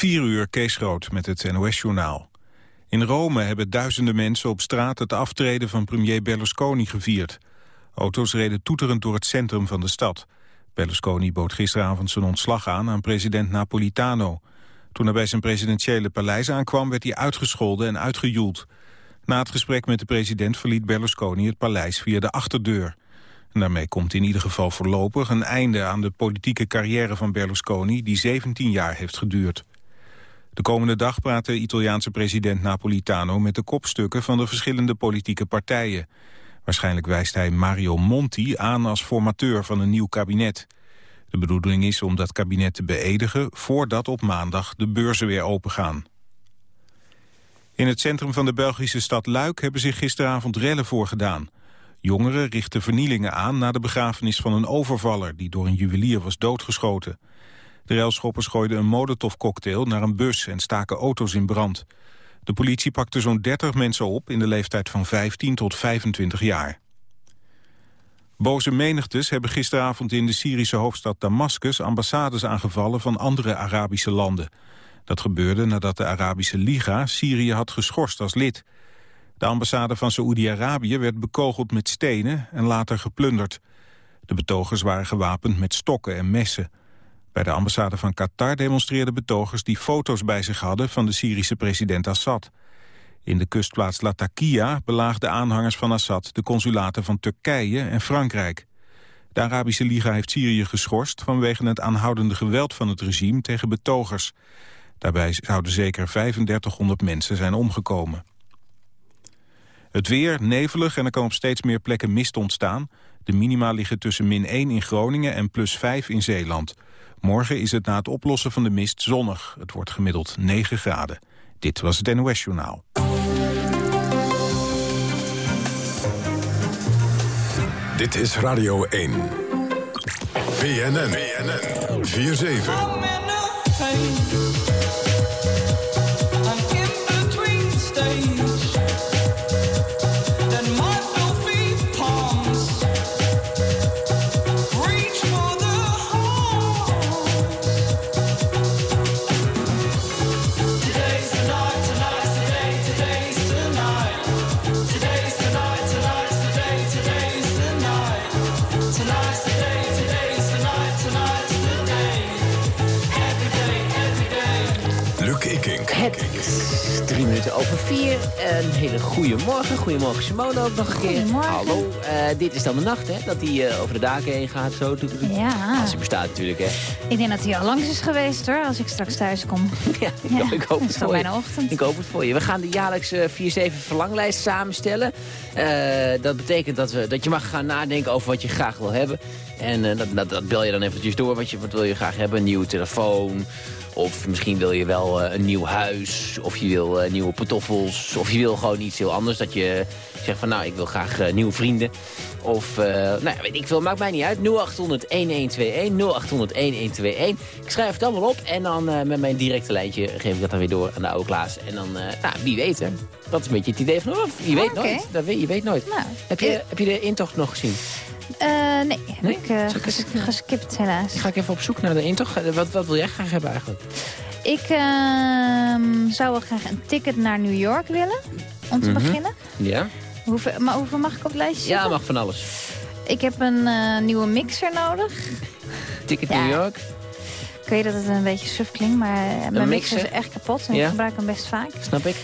4 uur, Kees Groot met het NOS-journaal. In Rome hebben duizenden mensen op straat het aftreden van premier Berlusconi gevierd. Auto's reden toeterend door het centrum van de stad. Berlusconi bood gisteravond zijn ontslag aan aan president Napolitano. Toen hij bij zijn presidentiële paleis aankwam werd hij uitgescholden en uitgejoeld. Na het gesprek met de president verliet Berlusconi het paleis via de achterdeur. Daarmee komt in ieder geval voorlopig een einde aan de politieke carrière van Berlusconi... die 17 jaar heeft geduurd. De komende dag praat de Italiaanse president Napolitano met de kopstukken van de verschillende politieke partijen. Waarschijnlijk wijst hij Mario Monti aan als formateur van een nieuw kabinet. De bedoeling is om dat kabinet te beëdigen voordat op maandag de beurzen weer opengaan. In het centrum van de Belgische stad Luik hebben zich gisteravond rellen voorgedaan. Jongeren richten vernielingen aan na de begrafenis van een overvaller... die door een juwelier was doodgeschoten. De railschoppers gooiden een molotovcocktail naar een bus en staken auto's in brand. De politie pakte zo'n 30 mensen op in de leeftijd van 15 tot 25 jaar. Boze menigtes hebben gisteravond in de Syrische hoofdstad Damascus ambassades aangevallen van andere Arabische landen. Dat gebeurde nadat de Arabische Liga Syrië had geschorst als lid. De ambassade van Saoedi-Arabië werd bekogeld met stenen en later geplunderd. De betogers waren gewapend met stokken en messen. Bij de ambassade van Qatar demonstreerden betogers die foto's bij zich hadden van de Syrische president Assad. In de kustplaats Latakia belaagden aanhangers van Assad de consulaten van Turkije en Frankrijk. De Arabische Liga heeft Syrië geschorst vanwege het aanhoudende geweld van het regime tegen betogers. Daarbij zouden zeker 3500 mensen zijn omgekomen. Het weer, nevelig en er kan op steeds meer plekken mist ontstaan. De minima liggen tussen min 1 in Groningen en plus 5 in Zeeland. Morgen is het na het oplossen van de mist zonnig. Het wordt gemiddeld 9 graden. Dit was het NOS Journaal. Dit is Radio 1. BNN. BNN. 4-7. Over vier. Een hele goede morgen. Goedemorgen Simone ook nog een keer. Goedemorgen. Hallo. Uh, dit is dan de nacht, hè? Dat hij uh, over de daken heen gaat. Zo. Ja. Als hij bestaat natuurlijk, hè? Ik denk dat hij al langs is geweest, hoor. Als ik straks thuis kom. ja, ik, ja. ik hoop het voor je. ochtend. Ik hoop het voor je. We gaan de jaarlijkse 4-7 verlanglijst samenstellen. Uh, dat betekent dat, we, dat je mag gaan nadenken over wat je graag wil hebben. En dat, dat, dat, bel je dan eventjes door. Wat, je, wat wil je graag hebben? Een nieuwe telefoon of misschien wil je wel uh, een nieuw huis. Of je wil uh, nieuwe pantoffels. Of je wil gewoon iets heel anders. Dat je zegt van nou, ik wil graag uh, nieuwe vrienden. Of, nou ja, weet ik veel, maakt mij niet uit. 0800-1121, 0800-1121. Ik schrijf het allemaal op en dan met mijn directe lijntje geef ik dat dan weer door aan de oude Klaas. En dan, nou, wie weet hè. Dat is een beetje het idee van, oh, je weet okay. nooit. Dat weet, je weet nooit. Nou, heb, je, heb je de intocht nog gezien? Uh, nee, heb nee? ik uh, ges geskipt helaas. Ga ik even op zoek naar de intocht. Wat, wat wil jij graag hebben eigenlijk? Ik uh, zou wel graag een ticket naar New York willen, om te mm -hmm. beginnen. Ja. Hoeveel, maar hoeveel mag ik op het lijstje Ja, mag van alles. Ik heb een nieuwe mixer nodig. Ticket Ja. New York? Ik weet dat het een beetje suf klinkt, maar mijn mixer mixer? is echt kapot. En Ja. ik gebruik hem best vaak. Snap ik.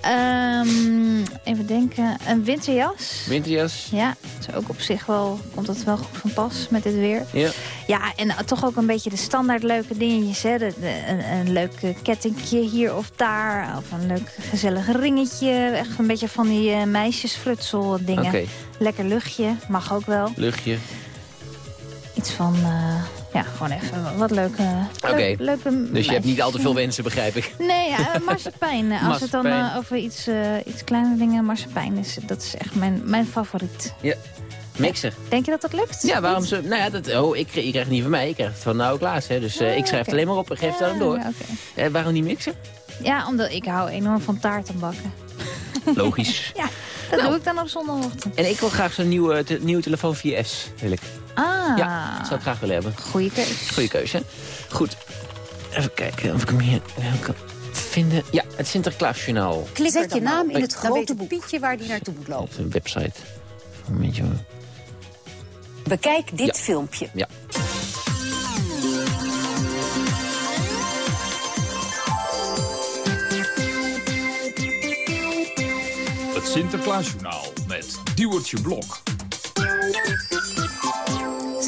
Ehm, even denken, een winterjas. Winterjas? Ja, dat is ook op zich wel, komt dat wel goed van pas met dit weer. Ja. Ja, en toch ook een beetje de standaard leuke dingetjes. Hè? De, de- een, een leuk eh, kettingje hier of daar. Of een leuk gezellig ringetje. Echt een beetje van die eh, meisjesfrutsel dingen. Lekker luchtje, mag ook wel. luchtje. Iets van, eh, ja, gewoon even wat leuke... Oké. leuk- Dus je hebt niet al te veel wensen, begrijp ik. Nee, ja, eh, marsepein. Als we het dan eh, over iets, eh iets kleine dingen... Marsepein is, dat is echt mijn, mijn favoriet. Mixer. Denk je dat dat lukt? Ja, waarom ze... Nou ja, dat, oh, ik, je krijgt het niet van mij, ik krijg het van nou Klaas. Hè, dus Ah, ik schrijf het alleen maar op en geef het aan hem door. Ja, waarom niet mixer? Ja, omdat ik hou enorm van taarten bakken. Logisch. Ja, dat Nou. doe ik dan op zondagochtend. En ik wil graag zo'n nieuwe, te- nieuwe telefoon 4S. Wil ik. Ah, Ja, dat zou ik graag willen hebben. goede keus. Goeie keuze, hè? Goed. Even kijken of ik hem hier kan vinden. Ja, het Sinterklaasjournaal. Klik Zet je naam in het grote boek. Pietje waar die naartoe moet lopen. een website. Een beetje... Bekijk dit Ja. filmpje. Ja. Het Sinterklaasjournaal met Duwertje Blok.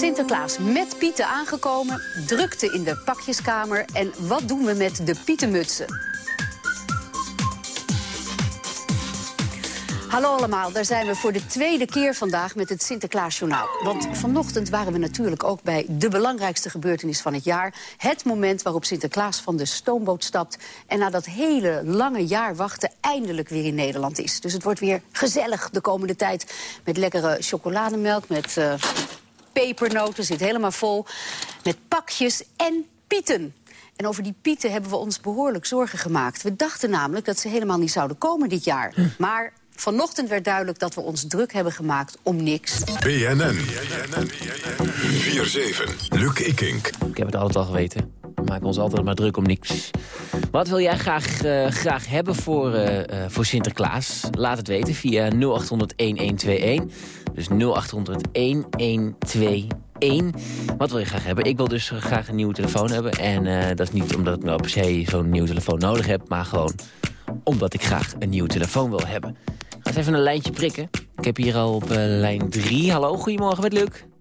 Sinterklaas met Pieten aangekomen, drukte in de pakjeskamer... en wat doen we met de Pietenmutsen? Hallo allemaal, daar zijn we voor de tweede keer vandaag met het Sinterklaasjournaal. Want vanochtend waren we natuurlijk ook bij de belangrijkste gebeurtenis van het jaar. Het moment waarop Sinterklaas van de stoomboot stapt... en na dat hele lange jaar wachten eindelijk weer in Nederland is. Dus het wordt weer gezellig de komende tijd met lekkere chocolademelk... met eh, pepernoten, zit helemaal vol, met pakjes en pieten. En over die pieten hebben we ons behoorlijk zorgen gemaakt. We dachten namelijk dat ze helemaal niet zouden komen dit jaar. Maar vanochtend werd duidelijk dat we ons druk hebben gemaakt om niks. BNN. 4-7. Luc Ikink. Ik heb het altijd al geweten. We maken ons altijd maar druk om niks. Wat wil jij graag, eh, graag hebben voor, eh, eh, voor Sinterklaas? Laat het weten via 0800-1121. Dus 0800-1121. Wat wil je graag hebben? Ik wil dus graag een nieuwe telefoon hebben. En eh, dat is niet omdat ik nou per se zo'n nieuwe telefoon nodig heb... maar gewoon omdat ik graag een nieuwe telefoon wil hebben. Ga eens even een lijntje prikken. Ik heb hier al op eh, lijn 3. Hallo, goedemorgen met Luc.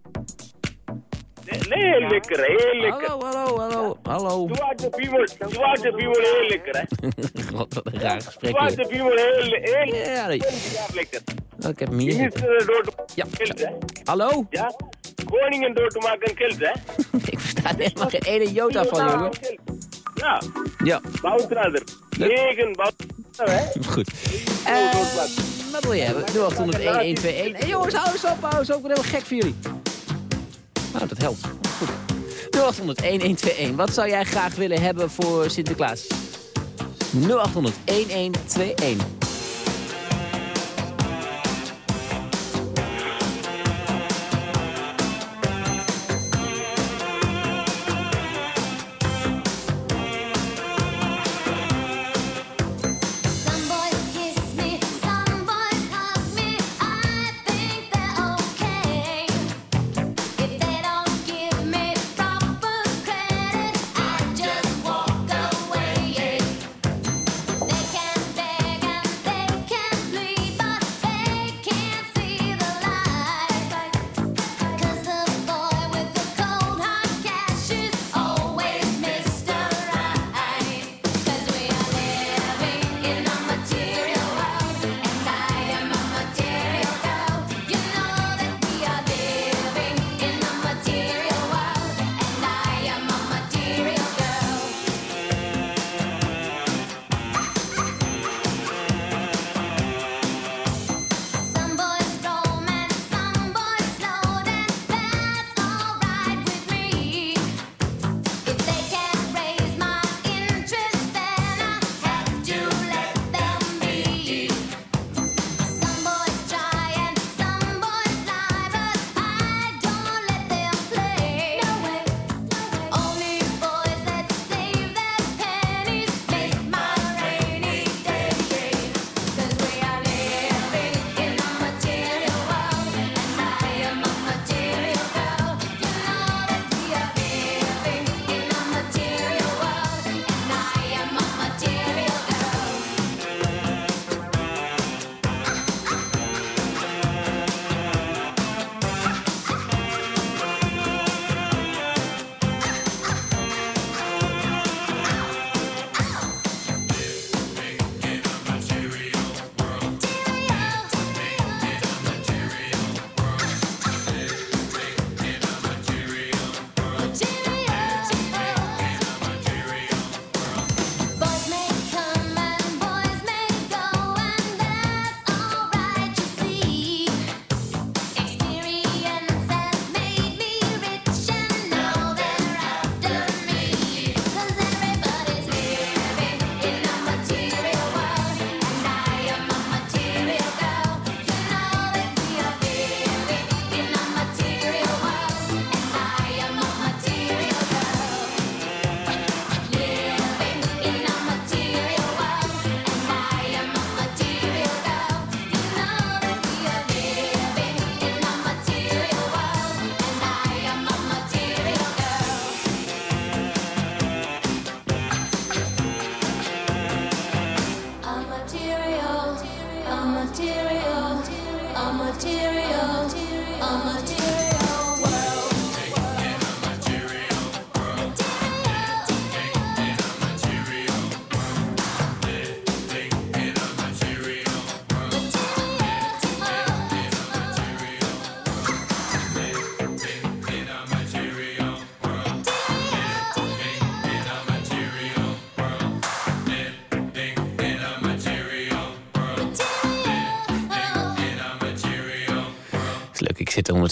Nee, heel lekker, heel lekker. Hallo, hallo, hallo, hallo. Zwarte piemel, zwarte piemel, heel lekker, hè. God, wat een raar gesprek hier. piemel, heel, heel, Ja, heel lekker. Oh, ik heb moet zitten. uh, door te Ja. hè. Hallo? Ja? Koningen door te maken kilt, hè. Ik versta helemaal geen ene jota van, jongen. Ja, Ja, bouwtrader. Negen bouwtrader, hè. goed. Eh, wat wil je hebben? 0800-1121. Hey, jongens, hou eens op, hou eens op. Ik ben helemaal gek voor jullie. Nou, dat helpt. Goed. 0800-1121. Wat zou jij graag willen hebben voor Sinterklaas? 0800-1121.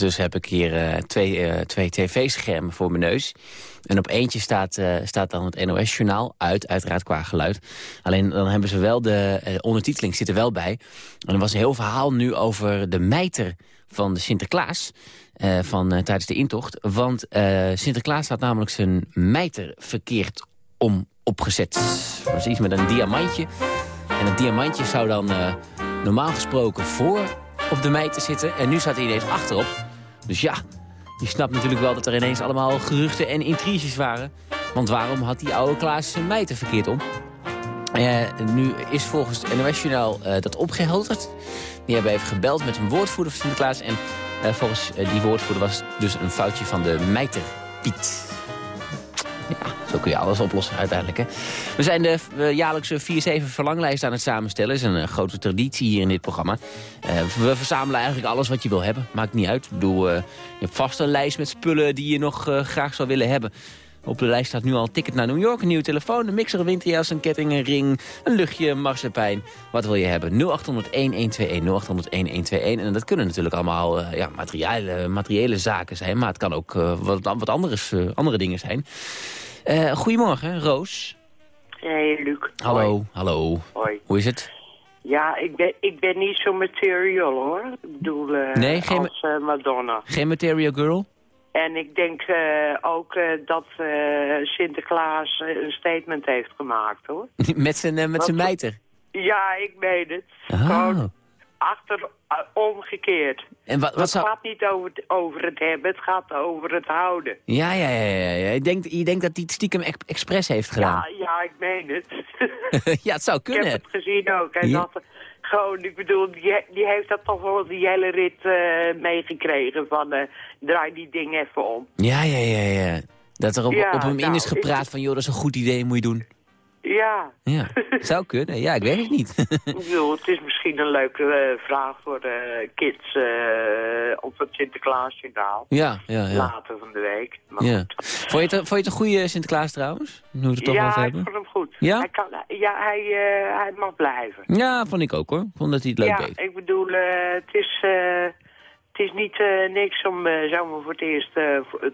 Ondertussen heb ik hier eh, twee, eh, twee tv-schermen voor mijn neus. En op eentje staat, eh, staat dan het NOS-journaal uit, uiteraard qua geluid. Alleen dan hebben ze wel de ondertiteling zit er wel bij. En er was een heel verhaal nu over de mijter van de Sinterklaas... van, tijdens de intocht. Want Sinterklaas had namelijk zijn mijter verkeerd om opgezet. Was iets met een diamantje. En dat diamantje zou dan normaal gesproken voor op de mijter zitten. En nu staat hij ineens achterop. Dus ja, je snapt natuurlijk wel dat er ineens allemaal geruchten en intriges waren. Want waarom had die oude Klaas zijn mijter verkeerd om? Eh, nu is volgens het NOS-journaal eh, dat opgehelderd. Die hebben even gebeld met een woordvoerder van Sinterklaas. En eh, volgens die woordvoerder was het dus een foutje van de mijter Piet. Ja, zo kun je alles oplossen uiteindelijk. Hè? We zijn de jaarlijkse 4-7 verlanglijst aan het samenstellen. Dat is een eh, grote traditie hier in dit programma. Eh, we verzamelen eigenlijk alles wat je wil hebben. Maakt niet uit. Ik bedoel, eh, je hebt vast een lijst met spullen die je nog graag zou willen hebben. Op de lijst staat nu al een ticket naar New York, een nieuwe telefoon, een mixer, een winterjas, een ketting, een ring, een luchtje, een marsepein. Wat wil je hebben? 0800-1121, 0800-1121. En dat kunnen natuurlijk allemaal eh, ja, materiële, materiële zaken zijn, maar het kan ook eh, wat, wat anders, eh, andere dingen zijn. Goedemorgen, Roos. Hey, Luc. Hallo, Hoi. hallo. Hoi. Hoe is het? Ja, ik ben, ik ben niet zo material, hoor. Ik bedoel, Nee, geen als Madonna. Geen material girl? En ik denk eh, ook eh, dat eh, Sinterklaas een statement heeft gemaakt, hoor. met zijn met zijn mijter? Ja, ik meen het. Ah. Achter, omgekeerd. En wat, wat het gaat niet over het, over het hebben, het gaat over het houden. Ja, ja, ja, ja. ja. Je, denkt, je denkt dat hij het stiekem ex- expres heeft gedaan. Ja, ja, ik meen het. Ja, het zou Ik heb kunnen. het gezien ook. En Ja. dat, gewoon, ik bedoel, die, die heeft dat toch wel die hele rit eh, meegekregen van eh, draai die ding even om. Ja, ja, ja, ja. Dat er op, Ja, op hem in nou, is gepraat van, joh, dat is een goed idee, moet je doen. Ja, Ja, zou kunnen. Ja, ik weet het niet. ik bedoel, het is misschien een leuke eh, vraag voor de kids op het Sinterklaasjournaal. ja, ja, ja. Later van de week. Maar ja. Vond, je het, vond je het een goede Sinterklaas trouwens? Nu we het er toch ja, over ik vond hem goed. Ja? Hij, kan, ja, hij, eh, hij mag blijven. Ja, vond ik ook hoor. Ik vond dat hij het leuk ja, deed. ik bedoel, eh, het is... eh, het is niet niks om zomaar voor het eerst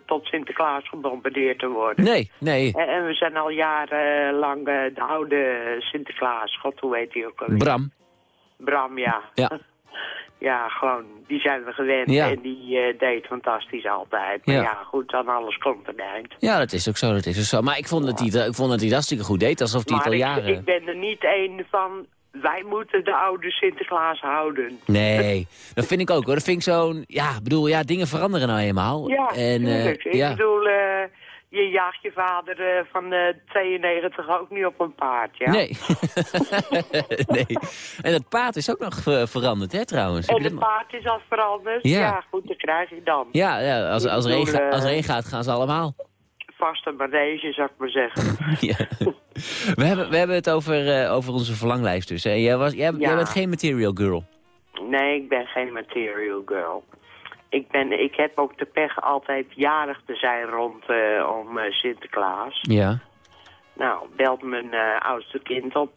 tot Sinterklaas gebombardeerd te worden. Nee, nee. En, en we zijn al jarenlang de oude Sinterklaas, god hoe heet hij ook alweer? Bram. Bram, ja. Ja. Ja, gewoon, die zijn we gewend Ja. en die eh, deed fantastisch altijd. Maar Ja. goed, dan alles komt een eind. Ja, dat is ook zo, dat is ook zo. Maar ik vond dat hij, ik vond dat hij hartstikke goed deed, alsof hij het al jaren... ik, ik ben er niet een van, wij moeten de oude Sinterklaas houden. Nee, dat vind ik ook hoor. Dat vind ik zo'n... Ja, ik bedoel, ja, dingen veranderen nou eenmaal. Ja, en, eh, ik ja. bedoel, eh, je jaagt je vader eh, van eh 92 ook niet op een paard, ja? Nee. nee. En het paard is ook nog ver- veranderd, hè, trouwens. En het paard is al veranderd. Ja. Ja, goed, dat krijg je dan. Ja, ja als, als, er Ik als er eh, gaat, gaan ze allemaal. Vaste manege, zou ik maar zeggen. ja. we, hebben, we hebben het over, eh, over onze verlanglijst dus. Hè. Jij, was, jij, bent geen material girl. Nee, ik ben geen material girl. Ik, ben, ik heb ook de pech altijd jarig te zijn rond eh, om eh, Sinterklaas. Ja. Nou, belt mijn eh, oudste kind op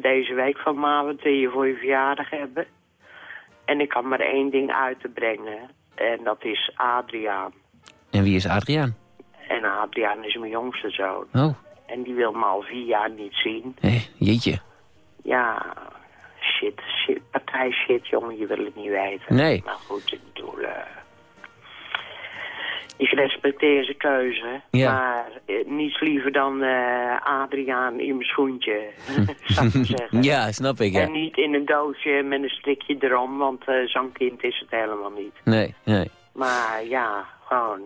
deze week van ma, wat wil je voor je verjaardag hebben? En ik kan maar één ding uit te brengen. En dat is Adriaan. En wie is Adriaan? En Adriaan is mijn jongste zoon. Oh, En die wil me al vier jaar niet zien. hé, jeetje. Ja, shit, shit, partij shit, jongen, je wil het niet weten. Nee. Maar goed, ik bedoel... eh, ik respecteer zijn keuze, Ja. maar eh, niets liever dan eh, Adriaan in mijn schoentje, zou ik zeggen. Ja, snap ik, En ja. niet in een doosje met een strikje erom, want eh, zo'n kind is het helemaal niet. Nee, nee. Maar ja, gewoon...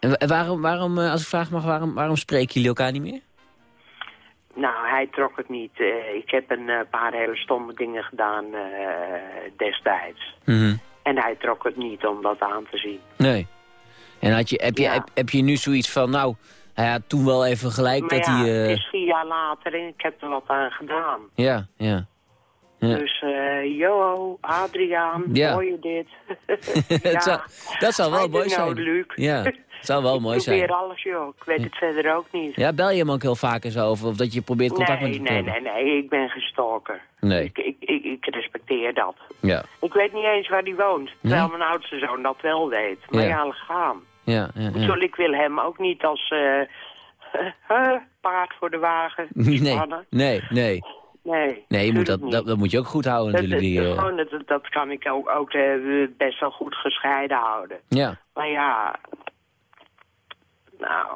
En wa- waarom, waarom eh, als ik vraag mag, waarom, waarom spreken jullie elkaar niet meer? Nou, hij trok het niet. Eh, ik heb een eh, paar hele stomme dingen gedaan eh, destijds. Mhm. En hij trok het niet om dat aan te zien. Nee. En had je, heb, je, Ja. heb, heb je nu zoiets van, nou, hij had toen wel even gelijk Maar dat ja, hij... het is vier jaar later en ik heb er wat aan gedaan. Ja, ja. Ja. Dus, yo, Adriaan, hoor je dit? dat, zou, dat zou wel mooi know, zijn. Luc. Ja. zou wel mooi Ik probeer zijn. alles, joh. Ik weet het verder ook niet. Ja, bel je hem ook heel vaak en zo? Of, dat je probeert contact nee, met hem nee, te nee, nee, ik ben geen stalker. Nee. Ik, ik, ik, ik respecteer dat. Ja. Ik weet niet eens waar hij woont. Terwijl mijn oudste zoon dat wel weet. Maar Ja. ja, laat gaan. Ja, ja, Ik, ja. wil- ik wil hem ook niet als eh, paard voor de wagen Nee, spannen. nee, nee. Nee, Nee, je moet dat, dat, dat moet je ook goed houden Dat, natuurlijk. Die, dat- eh, gewoon, dat, dat kan ik ook, ook eh, best wel goed gescheiden houden. ja. Maar ja, nou,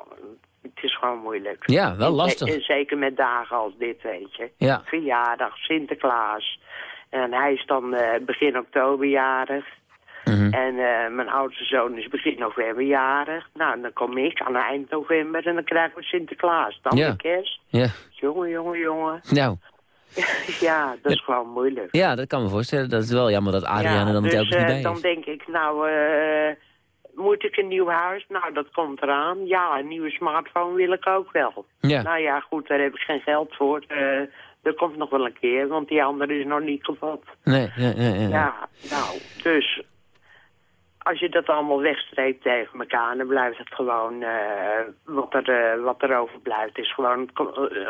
het is gewoon moeilijk. ja, wel lastig. Zeker met dagen als dit, weet je. Ja. Verjaardag, Sinterklaas. En hij is dan eh, begin oktober jarig. Mhm. En eh, mijn oudste zoon is begin november jarig. Nou, dan kom ik aan eind november en dan krijgen we Sinterklaas. Dan Ja. de kerst. Ja. Jongen, jongen, jongen. Nou, ja, dat is gewoon moeilijk. ja, dat kan me voorstellen. Dat is wel jammer dat Adriaan er dan dus, telkens niet eh, bij dan is. denk ik, nou, moet ik een nieuw huis? Nou, dat komt eraan. Ja, een nieuwe smartphone wil ik ook wel. Ja. Nou ja, goed, daar heb ik geen geld voor. Eh dat komt nog wel een keer, want die andere is nog niet kapot. Nee, ja, ja, ja. Ja, nou, dus als je dat allemaal wegstreept tegen elkaar, dan blijft het gewoon, eh, wat, er, eh, wat er overblijft, is gewoon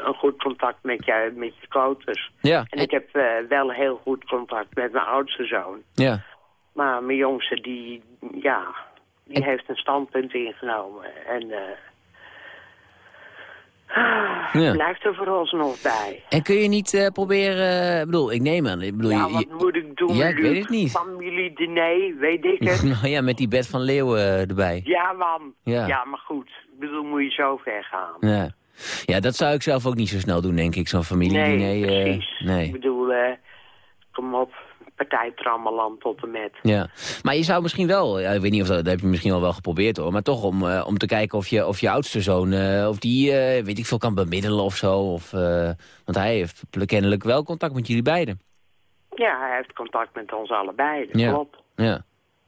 een goed contact met je, met je. Ja, En ik heb wel heel goed contact met mijn oudste zoon. ja. Maar mijn jongste, die, ja, die heeft een standpunt ingenomen. En eh Ja. blijft er vooralsnog bij. En kun je niet eh, proberen... Ik bedoel, ik neem aan... Ik bedoel, Ja, wat je- moet ik doen, Ja, ik Luc? weet het niet. Familie-diner, weet ik het. nou ja, met die bed van leeuwen eh, erbij. ja, man. Ja. Ja. maar goed. Ik bedoel, moet je zo ver gaan. Ja. ja, dat zou ik zelf ook niet zo snel doen, denk ik. Zo'n familiediner. nee, eh, precies. nee. Ik bedoel, eh, kom op. Partijtrammeland tot en met. Ja, maar je zou misschien wel, ja, ik weet niet of dat, dat heb je misschien al wel geprobeerd hoor, maar toch om, eh, om te kijken of je, of je oudste zoon, eh, of die, eh, weet ik veel, kan bemiddelen of zo. Of, want hij heeft kennelijk wel contact met jullie beiden. Ja, hij heeft contact met ons allebei, dat Ja. klopt. Ja.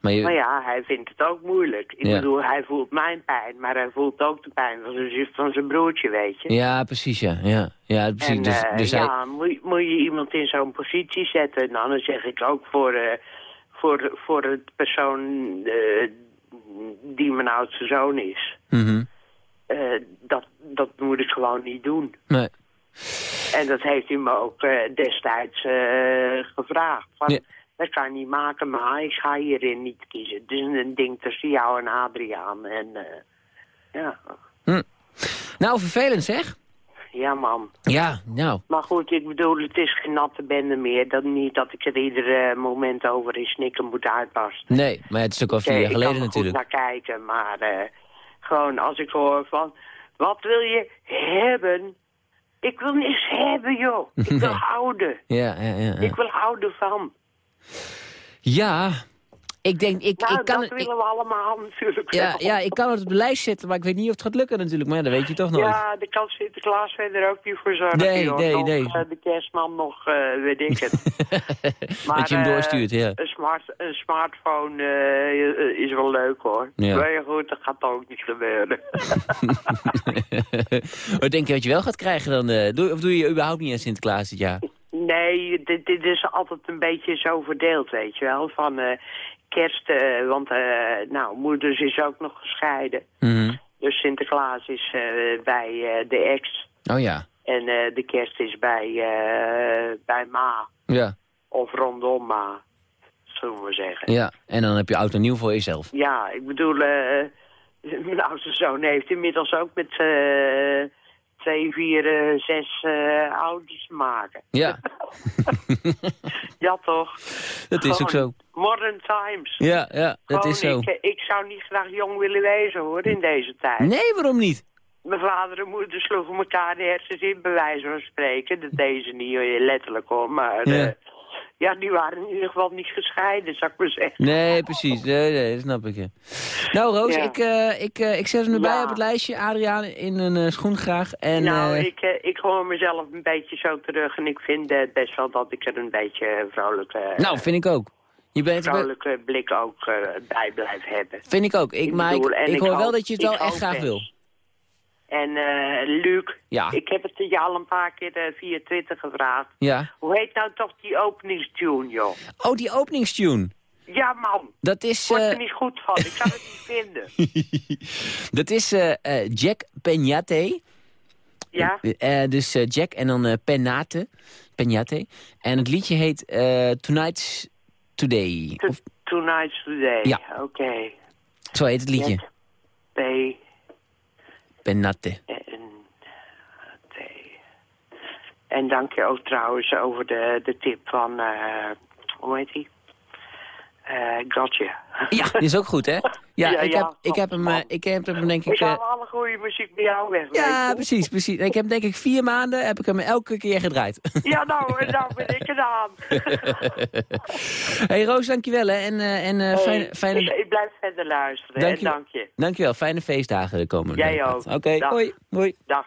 Maar je, Maar ja, hij vindt het ook moeilijk. Ik Ja. bedoel, hij voelt mijn pijn, maar hij voelt ook de pijn van zijn, van zijn broertje, weet je. ja, precies, ja. ja, ja precies. En dus, eh, dus hij- ja, moet, je- moet je iemand in zo'n positie zetten? Nou, dan zeg ik ook voor, eh, voor, voor het persoon eh, die mijn oudste zoon is. Mhm. Dat, dat moet ik gewoon niet doen. nee. En dat heeft hij me ook destijds gevraagd. Van, Ja. Dat kan je niet maken, maar ik ga hierin niet kiezen. Het is een ding tussen jou en Adriaan. En eh, ja, Nou, vervelend zeg. ja man. Ja, nou. Maar goed, ik bedoel, het is geen natte bende meer. Dat niet dat ik er ieder eh, moment over in snikken moet uitbarsten. Nee, maar het is ook al vier jaar ik kan geleden er natuurlijk. goed naar kijken, maar eh, gewoon als ik hoor van... Wat wil je hebben? Ik wil niks hebben, joh. Ik wil houden. Ja, ja, ja. ja. Ik wil houden van. Ja, ik denk, ik, Nou, ik kan dat willen we allemaal natuurlijk ja, wel. ja, ik kan het op de lijst zetten, maar ik weet niet of het gaat lukken natuurlijk. Maar ja, dat weet je toch nooit. Ja, de kan Sinterklaas verder ook niet voor zorgen. Nee, joh. nee, nog, nee. eh, de kerstman nog, eh, weet ik het. dat je hem eh, doorstuurt, ja. Een, smart, een smartphone eh, is wel leuk hoor. Ja. Maar ja, goed, dat gaat ook niet gebeuren. Wat denk je wat je wel gaat krijgen dan? eh, doe, of doe je überhaupt niet aan Sinterklaas dit jaar? Nee, dit, dit is altijd een beetje zo verdeeld, weet je wel. Van eh, kerst, eh, want eh, nou, moeders is ook nog gescheiden. Mhm. Dus Sinterklaas is bij de ex. Oh ja, En de kerst is bij, bij Ma. ja, Of rondom Ma, zullen we zeggen. ja. En dan heb je oud en nieuw voor jezelf. Ja, ik bedoel, mijn oudste zoon heeft inmiddels ook met eh, twee, vier, eh, zes eh ouders te maken. Ja, Ja, toch? dat is ook zo. Modern times. Ja, ja, dat Gewoon, is zo. Ik, eh, ik zou niet graag jong willen wezen, hoor, in deze tijd. Nee, waarom niet? Mijn vader en moeder sloegen elkaar de hersens in, bij wijze van spreken. Dat deze niet letterlijk, hoor, maar... Ja. Ja, die waren in ieder geval niet gescheiden, zou ik maar zeggen. Nee, precies. Nee, nee, dat snap ik. Ja. Nou, Roos, Ja. ik, eh, ik, eh, ik zet hem erbij Ja. op het lijstje. Adriaan in een eh, schoen graag. En, nou, ik, ik hoor mezelf een beetje zo terug en ik vind best wel dat ik er een beetje vrolijke, nou, vind ik ook. Je bent, vrolijke blik ook bij blijf hebben. vind ik ook. Ik, ik, bedoel, ik hoor wel dat je het wel echt graag best. wil. En eh Luc, Ja. ik heb het je al een paar keer eh, via Twitter gevraagd. Ja. Hoe heet nou toch die openingstune, joh? Oh, die openingstune. Ja, man. Dat is, Word eh, er niet goed van. Ik kan het niet vinden. dat is Jack Peñate. Ja? Dus Jack en dan Penate. Peñate. En het liedje heet Tonight's Today. To- Of, Tonight's Today. Ja. Oké. zo heet het liedje. Jack P. Penate. En, dank je ook trouwens over de, de tip van, eh, hoe heet die? Eh Gotcha. Ja, die is ook goed, hè? Ja, Ja, ik, ja, heb, ik, heb hem, eh, ik heb hem denk We ik... eh, gaan alle goede muziek bij jou weg. ja, precies, precies. Ik heb denk ik vier maanden heb ik hem elke keer gedraaid. Ja, nou, eh, nou ben ik gedaan. hey Roos, dankjewel hè. En, eh, en eh, fijne, fijne, ik, ik blijf verder luisteren. Dank je-. Dank je. Dankjewel, fijne feestdagen de komende Jij ook. Oké, Dag. hoi, hoi. Dag.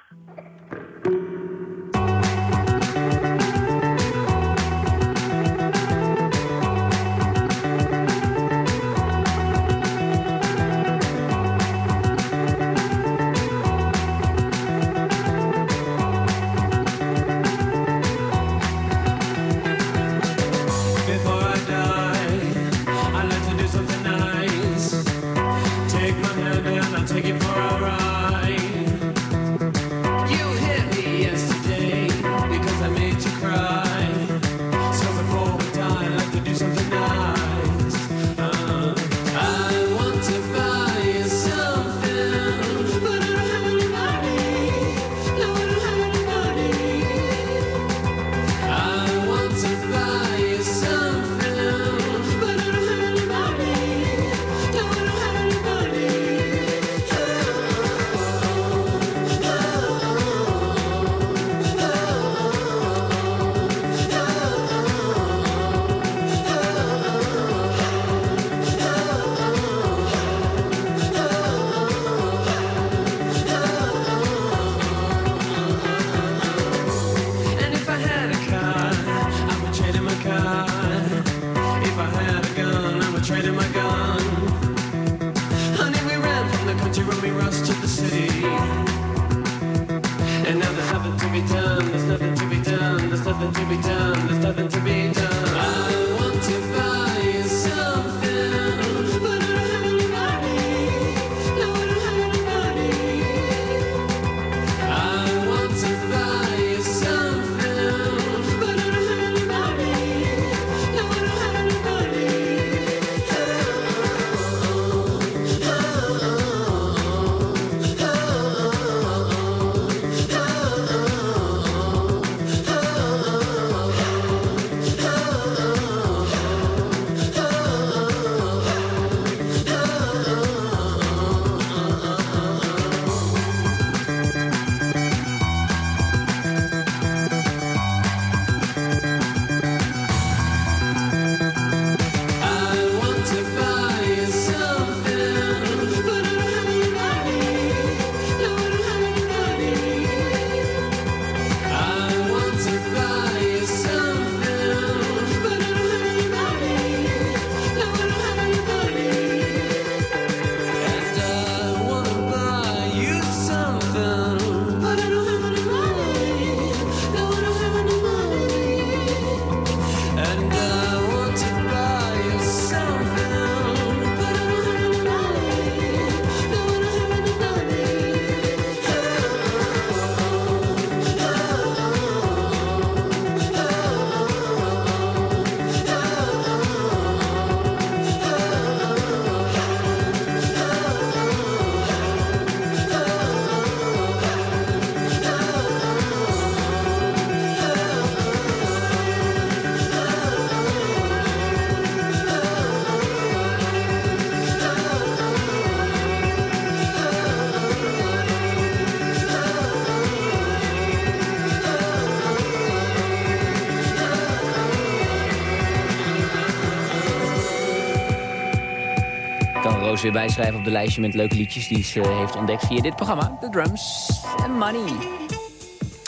Weer bijschrijven op de lijstje met leuke liedjes die ze heeft ontdekt via dit programma. The Drums and Money.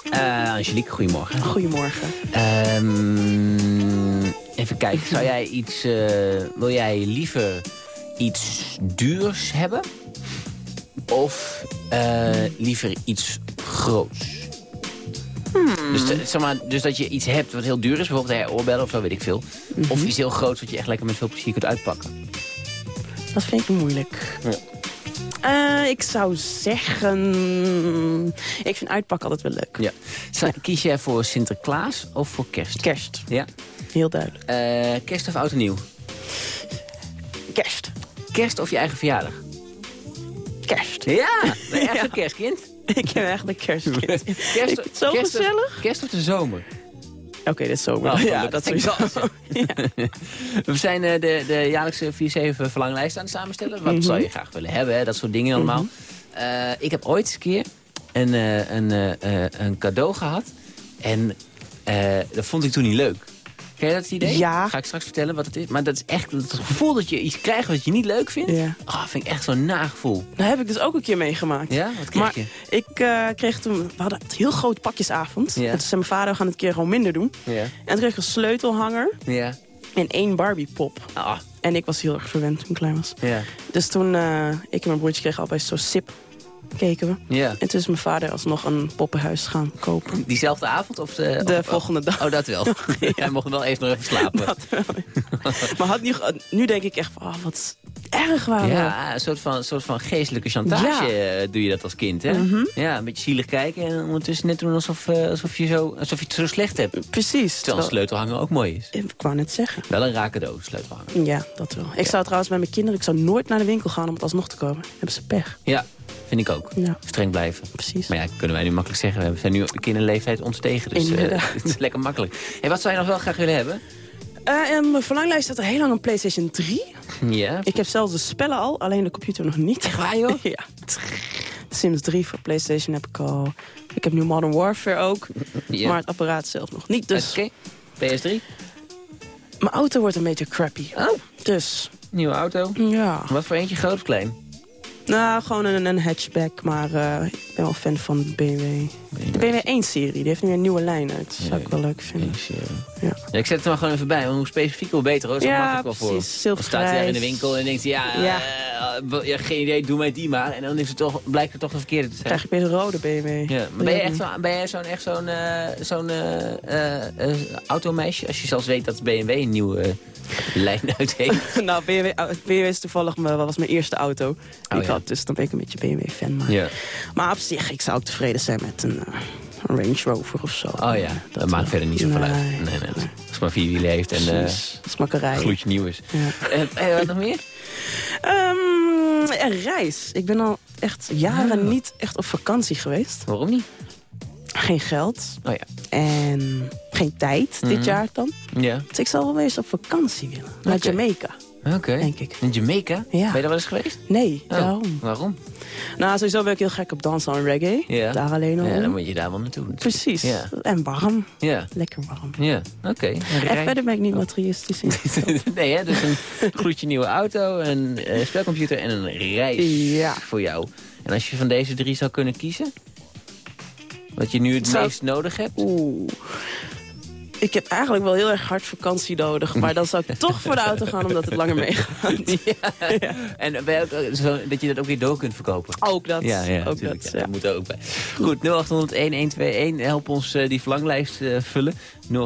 Eh Angelique, goedemorgen. Goedemorgen. Ehm, even kijken, zou jij iets, eh, wil jij liever iets duurs hebben? Of eh, liever iets groots? Hmm. Dus, eh, zeg maar, dus dat je iets hebt wat heel duur is, bijvoorbeeld hey, oorbellen of zo, weet ik veel. Mhm. Of iets heel groots wat je echt lekker met veel plezier kunt uitpakken. Dat vind ik moeilijk. Ja. Eh, ik zou zeggen... Ik vind uitpakken altijd wel leuk. Ja. Zou- Kies jij voor Sinterklaas of voor kerst? Kerst, Ja. heel duidelijk. Eh, kerst of oud en nieuw? Kerst. Kerst of je eigen verjaardag? Kerst. Ja, ben je echt een kerstkind? Ik heb echt een kerstkind. Kerst, het zo kerst gezellig. kerst of de zomer? Oké, dit is zo. Nou, ja, dat sowieso. We zijn eh, de, de jaarlijkse 4-7 verlanglijst aan het samenstellen. Wat Mhm. zou je graag willen hebben, hè? dat soort dingen allemaal. Eh, ik heb ooit eens een keer een, eh, een, een cadeau gehad. En dat vond ik toen niet leuk. Ken je dat idee? Ja. Ga ik straks vertellen wat het is. Maar dat is echt het gevoel dat je iets krijgt wat je niet leuk vindt. Ja. Ah, vind ik echt zo'n nagevoel. Dat heb ik dus ook een keer meegemaakt. Ja? Wat kreeg Maar je? ik eh, kreeg toen... We hadden een heel groot pakjesavond. Ja. En toen zei mijn vader, we gaan het een keer gewoon minder doen. Ja. En toen kreeg ik een sleutelhanger Ja. en één Barbie-pop. Ah, En ik was heel erg verwend toen ik klein was. ja. Dus toen, eh, ik en mijn broertje kregen allebei zo'n sip. Keken we. Ja. En toen is mijn vader alsnog een poppenhuis gaan kopen. Diezelfde avond? Of de, De of- volgende dag. Oh, dat wel. Hij mocht wel even nog even slapen. Dat wel. maar had nu, nu denk ik echt van, oh, wat erg waren we. Ja, een soort van, een soort van geestelijke chantage eh, doe je dat als kind, hè? Mhm. Ja, een beetje zielig kijken en ondertussen net doen alsof, eh, alsof, je, zo, alsof je het zo slecht hebt. Precies. Terwijl een sleutelhanger ook mooi is. Ik wou net zeggen. Wel een een sleutelhanger. Ja, dat wel. Ik zou trouwens met mijn kinderen, ik zou nooit naar de winkel gaan om het alsnog te komen. Hebben ze pech. Ja, vind ik ook. Ja. Streng blijven. Precies. Maar ja, kunnen wij nu makkelijk zeggen. We zijn nu op de kinderleeftijd ons tegen, dus Inderdaad. het is lekker makkelijk. Hey, wat zou je nog wel graag willen hebben? Eh, en mijn verlanglijst staat er heel lang een PlayStation 3. Ja. Ik heb zelfs de spellen al, alleen de computer nog niet. Echt waar, joh? ja. Sims 3 voor PlayStation heb ik al. Ik heb nu Modern Warfare ook. Ja. Maar het apparaat zelf nog niet. Dus Oké, PS3. mijn auto wordt een beetje crappy. Oh, Dus, nieuwe auto. ja. Wat voor eentje, groot of klein? Nou, gewoon een, een hatchback, maar eh, ik ben wel fan van BMW. De BMW 1-serie, die heeft nu een nieuwe lijn uit. Dat zou ik wel leuk vinden. Ja. Ja, ik zet het er maar gewoon even bij, want hoe specifiek, hoe beter hoor. Dat is Ja, makkelijk wel voor. precies. Dan staat hij daar in de winkel en denkt hij, ja, Ja. eh, ja, geen idee, doe mij die maar. En dan is het toch, blijkt het toch de verkeerde te zijn. krijg ik weer een rode BMW. Ja, maar ben je echt zo, zo'n echt zo'n zo'n eh, eh, eh, automeisje? Als je zelfs weet dat BMW een nieuwe eh, lijn uit heeft. nou, BMW, BMW is toevallig mijn, was mijn eerste auto die ik had. Dus dan ben ik een beetje BMW-fan. Maar, Ja. maar op zich, ik zou ook tevreden zijn met een, een Range Rover of zo. Oh ja, dat, maakt verder niet zoveel uit. Nee, Nee, nee, Als het maar vier wielen heeft en. Smakkerij. gloedje nieuw is. Ja. Eh, eh, wat nog meer? Een reis. Ik ben al echt jaren Ah. niet echt op vakantie geweest. Waarom niet? Geen geld. Oh ja. En geen tijd Mhm. dit jaar dan. Ja, Dus ik zou wel eens op vakantie willen. Naar. Jamaica, oké. In Jamaica? Ja. Ben je daar wel eens geweest? Nee, Oh, daarom. Waarom? Nou, sowieso ben ik heel gek op dansen en reggae. Ja. Daar alleen al. Ja, dan moet je daar wel naartoe. natuurlijk. Precies. Ja. En warm. Ja, Lekker warm. ja. oké. En verder ben ik niet materialistisch in. nee, hè? Dus een gloedje nieuwe auto, een eh, spelcomputer en een reis Ja. voor jou. En als je van deze drie zou kunnen kiezen? Wat je nu het Zou- meest nodig hebt? Oeh. Ik heb eigenlijk wel heel erg hard vakantie nodig. Maar dan zou ik toch voor de auto gaan omdat het langer meegaat. En ook, eh, zo, dat je dat ook weer door kunt verkopen? Ook dat. Ja, ja ook dat. ja, ja. Dat moet er ook bij. Goed, 0800-1121. Help ons eh, die verlanglijst eh, vullen. 0800-1121.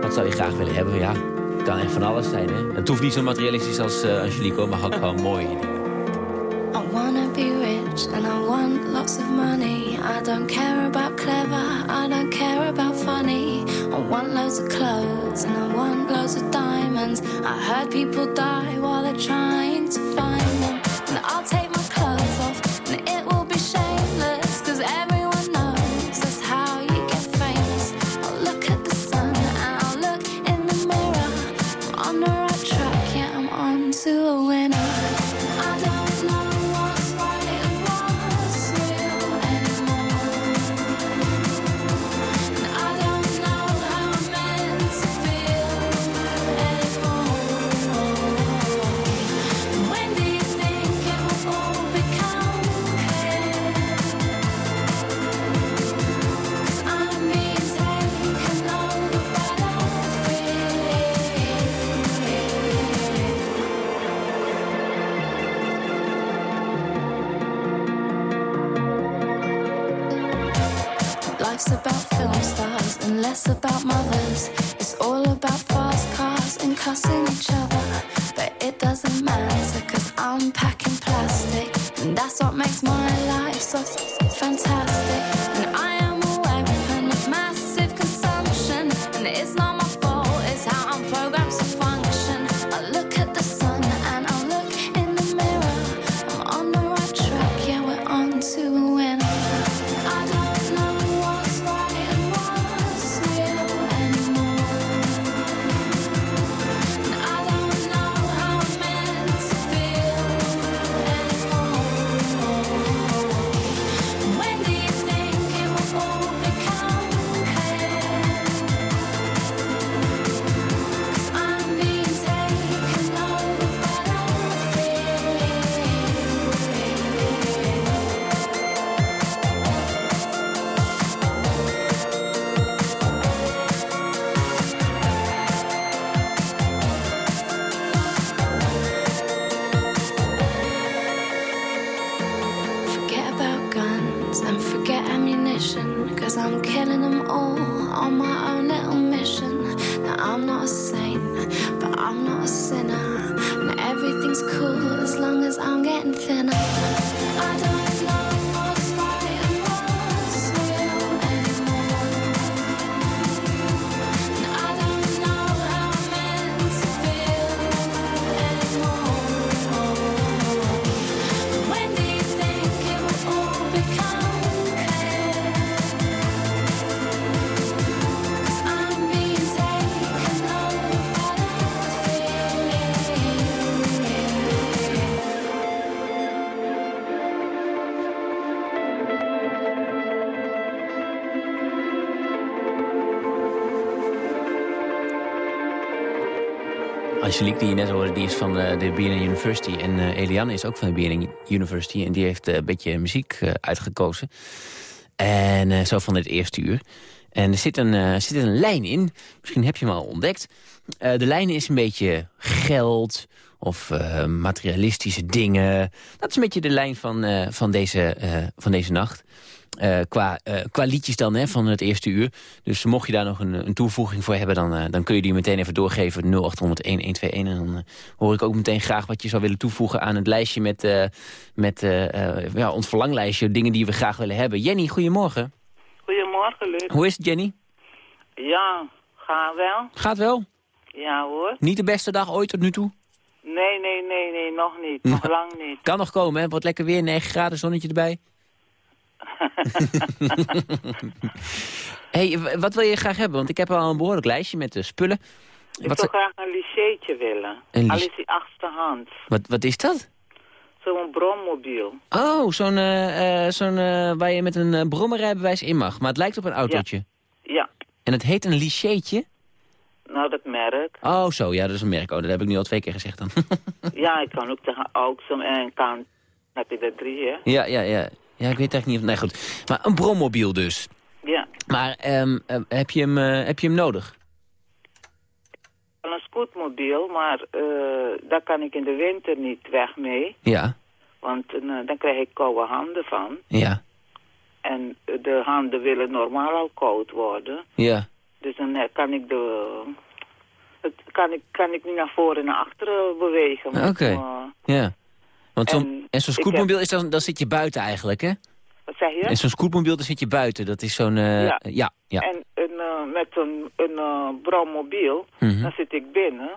Wat zou je graag willen hebben? Ja, het kan echt van alles zijn. Hè? Het hoeft niet zo materialistisch als eh Angelique, hoor, maar ook gewoon mooie dingen. Rich and I want lots of money. I don't care about clever, I don't care about funny. I want loads of clothes and I want loads of diamonds. I heard people die while they're trying to find them. And I'll take my clothes off and it will be shameless. Angelique, die je net hoorde, die is van eh, de BNN University. En eh, Eliane is ook van de BNN University. En die heeft eh, een beetje muziek uitgekozen. En zo van het eerste uur. En er zit een, eh, zit een lijn in. Misschien heb je hem al ontdekt. De lijn is een beetje geld of materialistische dingen. Dat is een beetje de lijn van, van, deze, van deze nacht. Eh, qua, eh, qua liedjes dan hè, van het eerste uur. Dus mocht je daar nog een, een toevoeging voor hebben... dan, eh, dan kun je die meteen even doorgeven. 0800-1121. En dan hoor ik ook meteen graag wat je zou willen toevoegen... aan het lijstje met, met ja, ons verlanglijstje. Dingen die we graag willen hebben. Jenny, goedemorgen. Goedemorgen, Luc. Hoe is het, Jenny? Ja, ga wel. Gaat wel? Ja hoor. Niet de beste dag ooit tot nu toe? Nee, nee, nee, nee, nog niet. Nog lang niet. Kan nog komen, hè? Wordt lekker weer, 9 graden, zonnetje erbij. hey, wat wil je graag hebben? Want ik heb al een behoorlijk lijstje met de spullen. Ik Wat, zou graag een lyceetje willen. Een Al is die achtste hand. wat, wat is dat? Zo'n brommobiel. Oh, zo'n eh, eh, zo'n eh, waar je met een uh, brommerrijbewijs in mag. Maar het lijkt op een autootje. Ja, En het heet een lyceetje? nou dat merk. Oh, zo. Ja, dat is een merk. Oh, dat heb ik nu al twee keer gezegd dan. ja, ik kan ook tegen Auxum en kan. Heb je er drie, hè? ja, ja, ja. Ja, ik weet eigenlijk niet of... Nee, goed. Maar een brommobiel dus. Ja. Maar ehm, eh, heb, je hem, eh, heb je hem nodig? Een scootmobiel, maar eh, daar kan ik in de winter niet weg mee. Ja. Want eh, dan krijg ik koude handen van. Ja. En de handen willen normaal al koud worden. Ja. Dus dan kan ik de... Het kan ik, kan ik niet naar voren en naar achteren bewegen. Oké. Ja. Want En en zo'n scootmobiel, is dan, dan zit je buiten eigenlijk, hè? Wat zeg je? En zo'n scootmobiel, dan zit je buiten. Dat is zo'n... eh, Ja. ja. ja. En een, eh, met een, een eh, brommobiel, Mhm. dan zit ik binnen.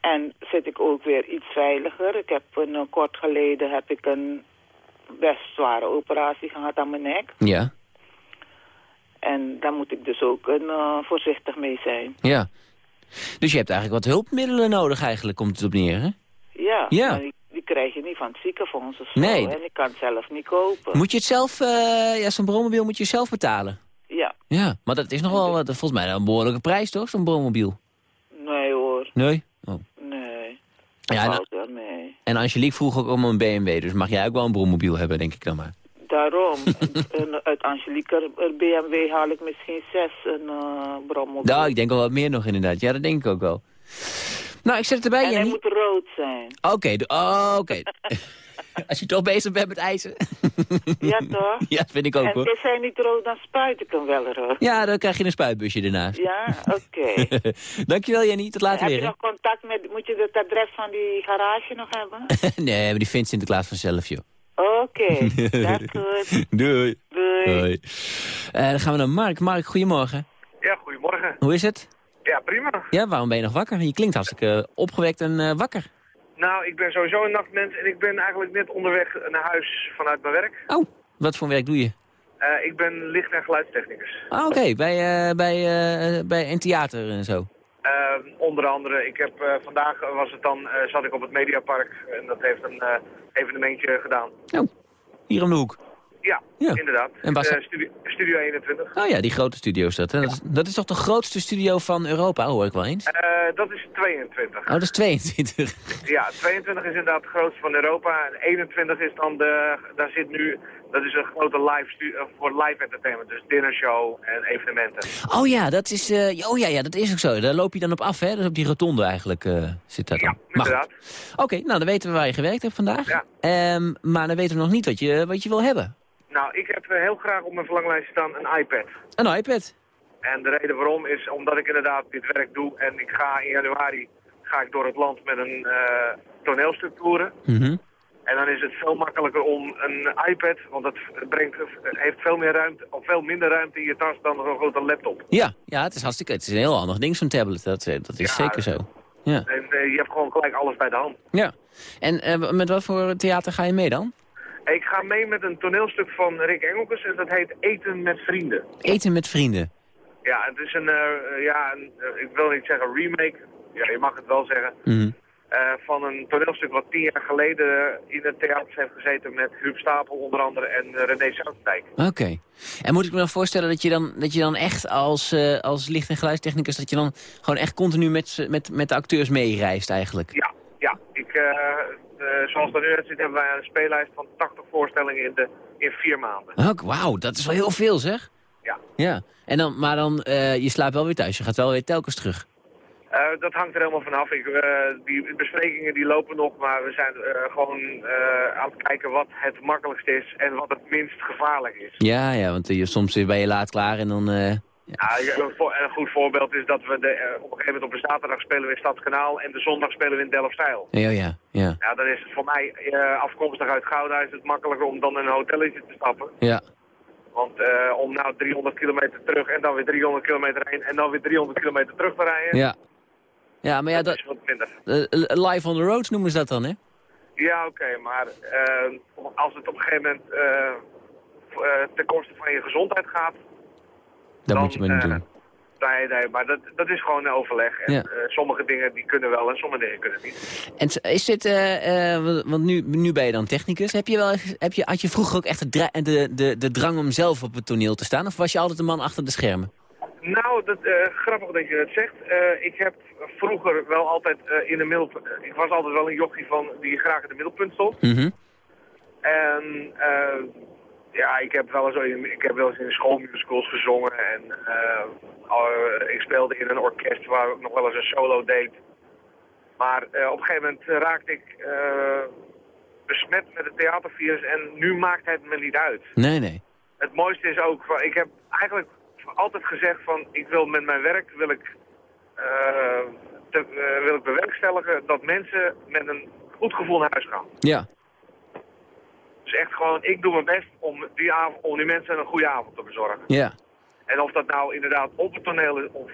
En zit ik ook weer iets veiliger. Ik heb een, kort geleden heb ik een best zware operatie gehad aan mijn nek. Ja. En daar moet ik dus ook een, voorzichtig mee zijn. Ja. Dus je hebt eigenlijk wat hulpmiddelen nodig eigenlijk, komt het op neer, hè? Ja, Ja. Krijg je niet van het ziekenfonds of zo. Nee. En ik kan het zelf niet kopen. Moet je het zelf, eh, ja, zo'n brommobiel moet je zelf betalen? Ja. Ja, maar dat is nog wel, wat- volgens mij een behoorlijke prijs, toch, zo'n brommobiel? Nee hoor. Nee? Oh. Nee. Ja, Ja, wel mee. En Angelique vroeg ook om een BMW, dus mag jij ook wel een brommobiel hebben, denk ik dan maar. Daarom, en uit Angelique BMW haal ik misschien zes een uh, brommobiel. Nou, ik denk wel wat meer nog inderdaad. Ja, dat denk ik ook wel. Nou, ik zet het erbij, En hij Jenny. moet rood zijn. Oké, oh, oké. Als je toch bezig bent met ijzer. Ja, toch? ja, dat vind ik ook, en hoor. is hij niet rood, dan spuit ik hem wel rood. Ja, dan krijg je een spuitbusje ernaast. Ja, oké. Dankjewel, Jenny. Tot later Heb je weer, nog contact met... Moet je het adres van die garage nog hebben? nee, maar die vindt Sinterklaas vanzelf, joh. Oké, dat is goed. Doei. Doei. Eh, dan gaan we naar Mark. Mark, goedemorgen. Ja, goedemorgen. Hoe is het? Ja, prima. Ja, waarom ben je nog wakker? Je klinkt hartstikke eh, opgewekt en eh, wakker. Nou, ik ben sowieso een nachtmens en ik ben eigenlijk net onderweg naar huis vanuit mijn werk. Oh, wat voor werk doe je? Eh, ik ben licht- en geluidstechnicus. Ah, oké. Bij, bij, bij een theater en zo. Onder andere, ik heb, vandaag was het dan, zat ik op het Mediapark en dat heeft een evenementje gedaan. Hier om de hoek. Ja, Ja. inderdaad. En was Eh, dat- studio, studio 21. Oh ja, die grote studio is dat. Hè? Dat, is, dat is toch de grootste studio van Europa, hoor ik wel eens? Eh, dat is 22. Oh, dat is 22. Ja, 22 is inderdaad het grootste van Europa. En 21 is dan de, daar zit nu, dat is een grote live stu- eh, voor live entertainment. Dus dinnershow en evenementen. Oh ja, dat is, oh ja, ja, dat is ook zo. Daar loop je dan op af, hè? Is op die rotonde eigenlijk zit dat dan. Goed. Inderdaad. Oké, nou dan weten we waar je gewerkt hebt vandaag. Ja. Ehm, maar dan weten we nog niet wat je, wat je wil hebben. Nou, ik heb eh, heel graag op mijn verlanglijst staan een iPad. Een iPad. En de reden waarom is omdat ik inderdaad dit werk doe en ik ga in januari ga ik door het land met een eh toneelstuk toeren. Mhm. En dan is het veel makkelijker om een iPad, want het brengt, het heeft veel meer ruimte, of veel minder ruimte in je tas dan een grote laptop. Ja, ja, het is hartstikke, het is een heel handig ding, zo'n tablet. Dat, eh, dat is Ja, zeker zo. Ja. En je hebt gewoon gelijk alles bij de hand. ja. En met wat voor theater ga je mee dan? Ik ga mee met een toneelstuk van Rick Engelkes en dat heet Eten met Vrienden. Eten met vrienden. Ja, het is een, eh, ja, een, eh, ik wil niet zeggen remake, ja, je mag het wel zeggen, Mhm. eh, van een toneelstuk wat tien jaar geleden in het theater heeft gezeten met Huub Stapel onder andere en René Soutendijk. Oké. En moet ik me dan voorstellen dat je dan, dat je dan echt als, als licht- en geluidstechnicus... dat je dan gewoon echt continu met, met, met de acteurs meereist eigenlijk? Ja, ja. Ik, eh, zoals dat nu uitziet hebben wij een speellijst van 80 voorstellingen in, de, in vier maanden. Ook, wauw, dat is wel heel veel zeg. Ja. Ja. En dan, maar dan, eh, je slaapt wel weer thuis. Je gaat wel weer telkens terug. Eh, dat hangt er helemaal vanaf. Ik, die besprekingen die lopen nog, maar we zijn gewoon aan het kijken wat het makkelijkst is en wat het minst gevaarlijk is. Ja, ja, want je, soms ben je laat klaar en dan... Ja, een, goed voorbeeld is dat we de, eh, op een gegeven moment op een zaterdag spelen we in Stadskanaal en de zondag spelen we in Delfzijl. ja, ja, ja. Ja, dan is het voor mij eh, afkomstig uit Gouda is het makkelijker om dan in een hotelletje te stappen. Ja, Want eh, om nou 300 kilometer terug en dan weer 300 kilometer heen en dan weer 300 kilometer terug te rijden, ja. Ja, maar ja, dat is wat minder. live on the road noemen ze dat dan, hè? Ja, oké, maar als het op een gegeven moment ten koste van je gezondheid gaat, Dat moet je maar niet eh, doen. Nee, nee, maar dat, dat is gewoon een overleg. En Ja. eh, sommige dingen die kunnen wel en sommige dingen kunnen niet. En is dit, eh, eh, want- nu, nu ben je dan technicus. Heb je wel, heb je, had je vroeger ook echt de, de, de, de drang om zelf op het toneel te staan? Of was je altijd een man achter de schermen? Nou, dat, grappig dat je dat zegt. Ik heb vroeger wel altijd in de middelpunt... ik was altijd wel een jochie van die graag in de middelpunt stond. Mhm. En ja, ik heb wel eens in, ik heb wel eens in schoolmusicals gezongen. En eh, eh, ik speelde in een orkest waar ik nog wel eens een solo deed. Maar eh, op een gegeven moment raakte ik besmet met het theatervirus en nu maakt het me niet uit. Nee, nee. Het mooiste is ook, van, ik heb eigenlijk altijd gezegd van ik wil met mijn werk wil ik, te, wil ik bewerkstelligen dat mensen met een goed gevoel naar huis gaan. Ja. Echt gewoon, ik doe mijn best om die, avond, om die mensen een goede avond te bezorgen. Ja. En of dat nou inderdaad op het toneel is of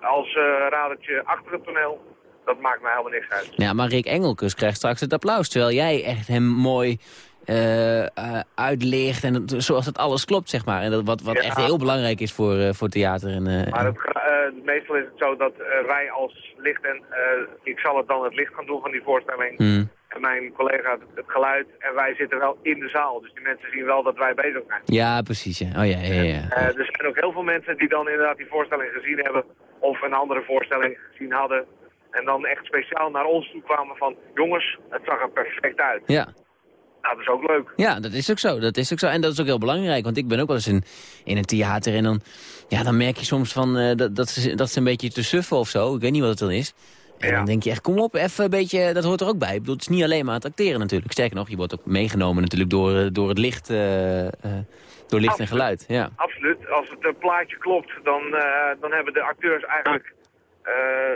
als eh radertje achter het toneel, dat maakt mij helemaal niks uit. Ja, maar Rick Engelkes krijgt straks het applaus. Terwijl jij echt hem mooi eh, eh, uitleert. En het- zoals het alles klopt, zeg maar. En dat, wat, wat Ja. echt heel belangrijk is voor, voor theater. En, Maar het, meestal is het zo dat wij als licht en ik zal het dan het licht gaan doen van die voorstelling. Hmm. Mijn collega het, geluid. En wij zitten wel in de zaal. Dus die mensen zien wel dat wij bezig zijn. Ja, precies. Ja. Oh ja, ja, ja. Eh, er zijn ook heel veel mensen die dan inderdaad die voorstelling gezien hebben. Of een andere voorstelling gezien hadden. En dan echt speciaal naar ons toe kwamen van... Jongens, het zag er perfect uit. Ja. Nou, dat is ook leuk. Ja, dat is ook zo. Dat is ook zo. En dat is ook heel belangrijk. Want ik ben ook wel eens in, in een theater. En dan, ja, dan merk je soms van, eh, dat, dat, ze, dat ze een beetje te suffen of zo. Ik weet niet wat het dan is. En dan denk je echt, kom op, even een beetje, dat hoort er ook bij. Ik bedoel, het is niet alleen maar het acteren natuurlijk. Sterker nog, je wordt ook meegenomen natuurlijk door, eh, door het licht, eh, eh, door licht en geluid. Ja. Absoluut. Als het plaatje klopt, dan, dan hebben de acteurs eigenlijk,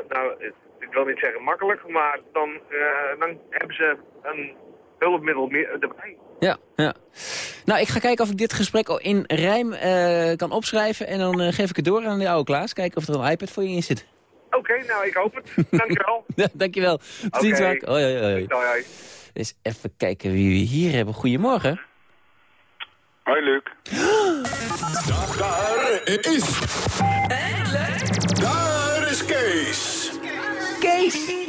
nou, ik wil niet zeggen makkelijk, maar dan, dan hebben ze een hulpmiddel meer erbij. Ja, ja. Nou, ik ga kijken of ik dit gesprek al in rijm kan opschrijven. En dan geef ik het door aan de oude Klaas. Kijken of er een iPad voor je in zit. Oké, nou, ik hoop het. Dankjewel. Ja, dankjewel. Tot ziens, Mark. Hoi, hoi, hoi. Hoi, hoi. Dus even kijken wie we hier hebben. Goedemorgen. Hoi Luc. Daar is... Daar is Kees. Kees!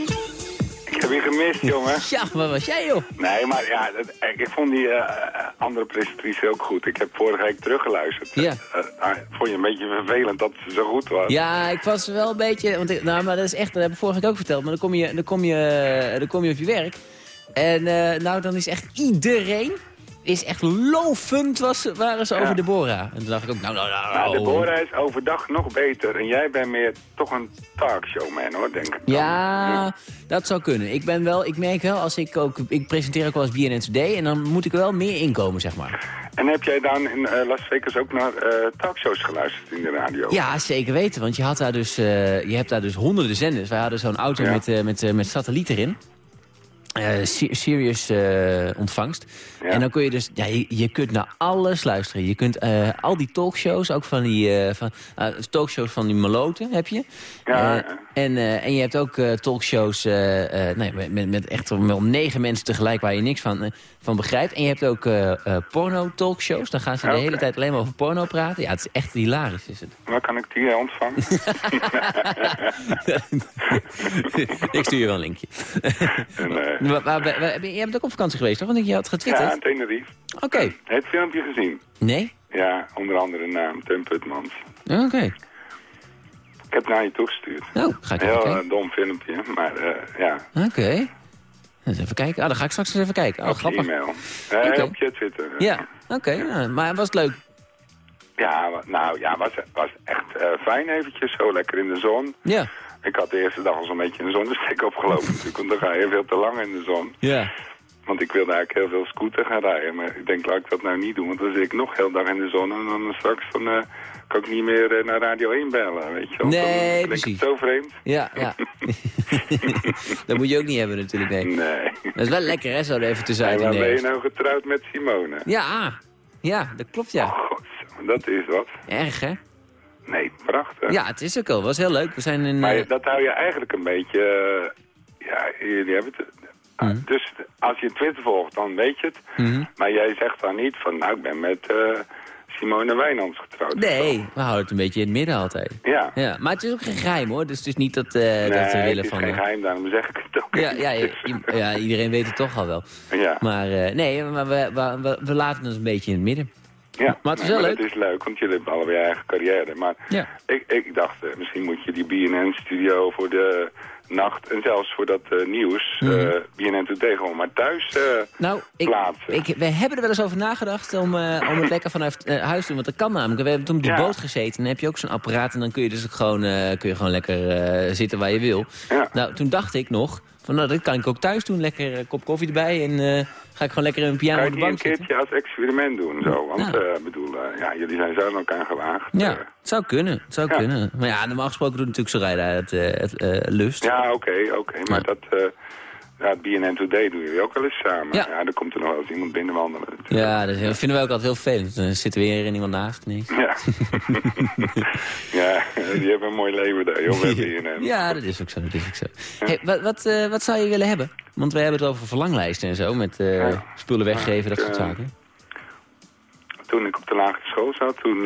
Heb je gemist, jongen. Ja, waar was jij, joh? Nee, maar ja, dat, ik, ik vond die eh, andere presentatrice ook goed. Ik heb vorige week teruggeluisterd. Ja. Eh, ah, vond je een beetje vervelend dat ze zo goed was? Ja, ik was wel een beetje... Want, ik- nou, maar dat is echt, dat heb ik vorige week ook verteld. Maar dan kom je, dan kom je, dan kom je op je werk. En eh, nou, dan is echt iedereen... Is echt lovend was, waren ze over Deborah. En toen dacht ik ook, nou, nou, nou. Nou. Deborah is overdag nog beter. En jij bent meer toch een talkshowman, hoor, denk ik. Ja, dat zou kunnen. Ik ben wel, ik merk wel, als ik ook, ik presenteer ook wel eens BNN Today en dan moet ik wel meer inkomen, zeg maar. En heb jij dan in eh, Las Vegas ook naar eh, talkshows geluisterd in de radio? Ja, zeker weten, want je, had daar dus, eh, je hebt daar dus honderden zenders. Wij hadden zo'n auto Ja. met, met, met satelliet erin. Eh, Se- Sirius eh, ontvangst. En dan kun je dus, ja, je, je kunt naar alles luisteren. Je kunt eh, al die talkshows, ook van die van, talkshows van die meloten heb je. Ja, en, eh, en je hebt ook eh, talkshows eh, nee, met, met, echt wel negen mensen tegelijk waar je niks van, van begrijpt. En je hebt ook porno-talkshows. Dan gaan ze de hele tijd alleen maar over porno praten. Ja, het is echt hilarisch, is het. Waar kan ik die ontvangen? ik stuur je wel een linkje. en, je bent ook op vakantie geweest, toch? Want je had ja, getwitterd. Tenerife. Oké. Het filmpje gezien? Nee? Ja, onder andere naam, Tim Putmans. Oké. Ik heb naar je toegestuurd. Nou, ga ik Heel even eh, kijken. dom filmpje, maar eh, ja, Oké. Eens even kijken. Ah, dan ga ik straks eens even kijken. Oh, op grappig. e-mail. Oké. op je Twitter. Ja, oké. nou, maar was het leuk? Ja, nou ja, was, was echt eh, fijn eventjes, zo lekker in de zon. Ja. Ik had de eerste dag al zo'n beetje in de zonnesteek opgelopen natuurlijk, want dan ga je veel te lang in de zon. Ja. Want ik wilde eigenlijk heel veel scooter gaan rijden, maar ik denk laat ik dat nou niet doen, want dan zit ik nog heel dag in de zon en dan straks eh, kan ik niet meer eh, naar Radio 1 bellen, weet je wel. Nee, dan precies. het zo vreemd. Ja, ja. dat moet je ook niet hebben natuurlijk, nee. Nee. Dat is wel lekker, hè, zo er even En tussenuit. waar in ben je nou getrouwd met Simone? Ja, ja, dat klopt, ja. Dat is wat. Erg, hè? Nee, prachtig. Ja, het is ook al. was heel leuk. We zijn in... Maar eh, dat hou je eigenlijk een beetje... eh, ja, jullie hebben het... Mhm. Dus als je Twitter volgt, dan weet je het. mhm. Maar jij zegt dan niet van, nou, ik ben met Simone Wijnands getrouwd. Nee, we houden het een beetje in het midden altijd. Ja. Ja, maar het is ook geen geheim, hoor. Dus het is niet dat, eh, nee, dat we het willen is van... geen eh, geheim, daarom zeg ik het ook. Ja, ja, ja, iedereen weet het toch al wel. Ja. Maar eh, nee, maar we, we, we, we laten het een beetje in het midden. Ja, Maar het is nee, wel maar leuk. Het is leuk, want jullie hebben allebei eigen carrière. Maar Ja. ik, ik dacht, misschien moet je die BNN-studio voor de nacht... en zelfs voor dat eh, nieuws, Mhm. eh, BNN Today gewoon maar thuis eh, Nou, ik, plaatsen. ik, we hebben er wel eens over nagedacht om, eh, om het lekker vanuit eh, huis te doen. Want dat kan namelijk. We hebben toen op de Ja. boot gezeten. En dan heb je ook zo'n apparaat. En dan kun je dus ook gewoon, eh, kun je gewoon lekker eh, zitten waar je wil. Nou, toen dacht ik nog... Van, nou, dat kan ik ook thuis doen. Lekker een kop koffie erbij. En eh, ga ik gewoon lekker in een piano op je de het niet een bank zitten. keertje als experiment doen, zo? Want, Ja. eh, bedoel, eh, ja, jullie zijn zo aan elkaar gewaagd. Ja, eh. het zou kunnen. Het zou Ja. kunnen. Maar ja, normaal gesproken doet natuurlijk Soraya het, eh, het eh, lust. Ja, oké, oké. Maar dat, eh ja, BNN Today doen jullie ook wel eens samen. Ja. Ja, dan komt er nog wel eens iemand binnenwandelen. Ja, dat vinden wij ook altijd heel vervelend. Dan zit er weer iemand naast ineens. Ja. ja, die hebben een mooi leven daar, joh, bij BNN. Ja, dat is ook zo. Dat is ook zo. Hey, wat, wat, eh, wat zou je willen hebben? Want we hebben het over verlanglijsten en zo. Met eh, spullen weggeven, dat soort eh, zaken. Toen ik op de lagere school zat, toen...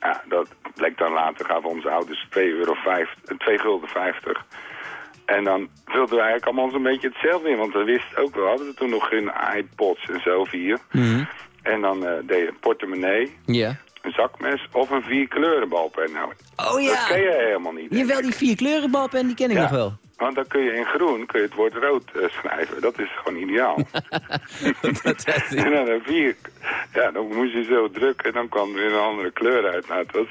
ja, dat bleek dan later, gaven onze ouders 2 euro 5, 2 gulden 50. En dan vulden we eigenlijk allemaal zo'n beetje hetzelfde in. Want we wisten ook wel, hadden we toen nog geen iPods en zo, vier. Mhm. En dan eh, deed je een portemonnee, Ja. een zakmes of een vier kleuren balpen. Nou, Oh ja. dat ken je helemaal niet. Jawel, die vier kleuren balpen, die ken ik Ja. nog wel. Want dan kun je in groen kun je het woord rood eh, schrijven. Dat is gewoon ideaal. en dan een vier, ja, dan moest je zo drukken en dan kwam er weer een andere kleur uit. Nou, het was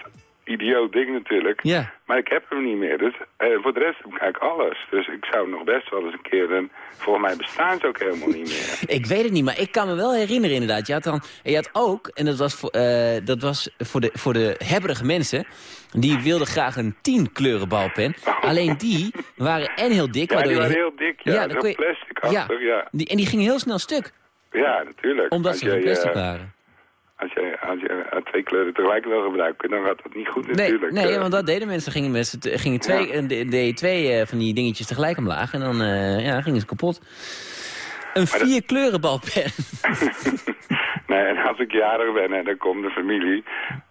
idioot ding natuurlijk. Ja. Maar ik heb hem niet meer. Dus eh, voor de rest heb ik eigenlijk alles. Dus ik zou nog best wel eens een keer... Een, volgens mij bestaan ze ook helemaal niet meer. Ik weet het niet, maar ik kan me wel herinneren inderdaad. Je had, dan, je had ook, en dat was voor, eh, dat was voor, de, voor de hebberige mensen... die wilden graag een tien kleuren balpen. Alleen die waren en heel dik. Ja, die je waren heel dik. Ja, zo kon je- plastic-achtig, ja. Die, en die gingen heel snel stuk, Ja, natuurlijk. omdat ze van plastic eh, waren. Als je, als je eh, twee kleuren tegelijk wil gebruiken, dan gaat dat niet goed natuurlijk. nee, Eh, want dat deden mensen. Gingen, mensen gingen twee, eh, de, de- twee eh, van die dingetjes tegelijk omlaag en dan ja, gingen ze kapot. Een vier kleuren balpen. Nee, en als ik jarig ben en dan komt de familie...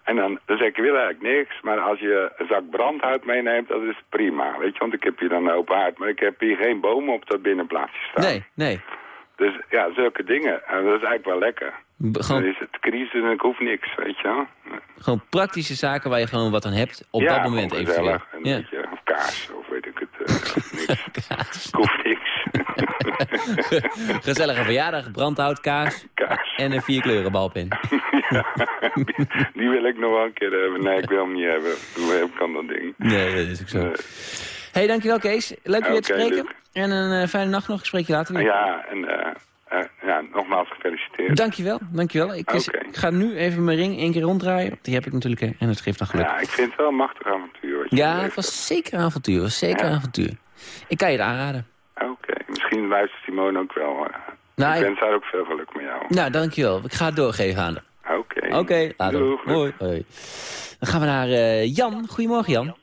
en dan, dan zeg ik, ik wil eigenlijk niks... maar als je een zak brandhout meeneemt, dat is prima. Weet je, want ik heb hier dan een open haard... maar ik heb hier geen bomen op dat binnenplaatsje staan. Nee, nee. Dus ja, zulke dingen. En dat is eigenlijk wel lekker. Gewoon- Dan is het crisis en ik hoef niks, weet je wel. Gewoon praktische zaken waar je gewoon wat aan hebt op ja, dat moment gewoon eventueel. gezellig. En een Ja. beetje, of kaas, of weet ik het. eh, niks. Ik hoef niks. Gezellige verjaardag, brandhout, kaas, en een vier kleuren balpen. Die wil ik nog wel een keer hebben. Nee, ik wil hem niet hebben. Hoe dan dat ding? Nee, dat is ook zo. Hey, dankjewel Kees. Leuk je weer te Oké, spreken. Luc. En een eh, fijne nacht nog. Ik spreek je later weer. Ja, en eh, eh, ja, nogmaals gefeliciteerd. Dankjewel, dankjewel. Ik, is- Oké. ik ga nu even mijn ring één keer ronddraaien. Die heb ik natuurlijk en het geeft dan geluk. Ja, ik vind het wel een machtig avontuur. Ja, het was zeker een avontuur. Was zeker Ja. avontuur. Ik kan je het aanraden. Oké, misschien luistert Simone ook wel. Nou, ik wens haar ook veel geluk met jou. Nou, dankjewel. Ik ga het doorgeven aan haar. Oké. Oké, later. Doeg. Hoi. Hoi. Dan gaan we naar Jan. Goedemorgen, Jan.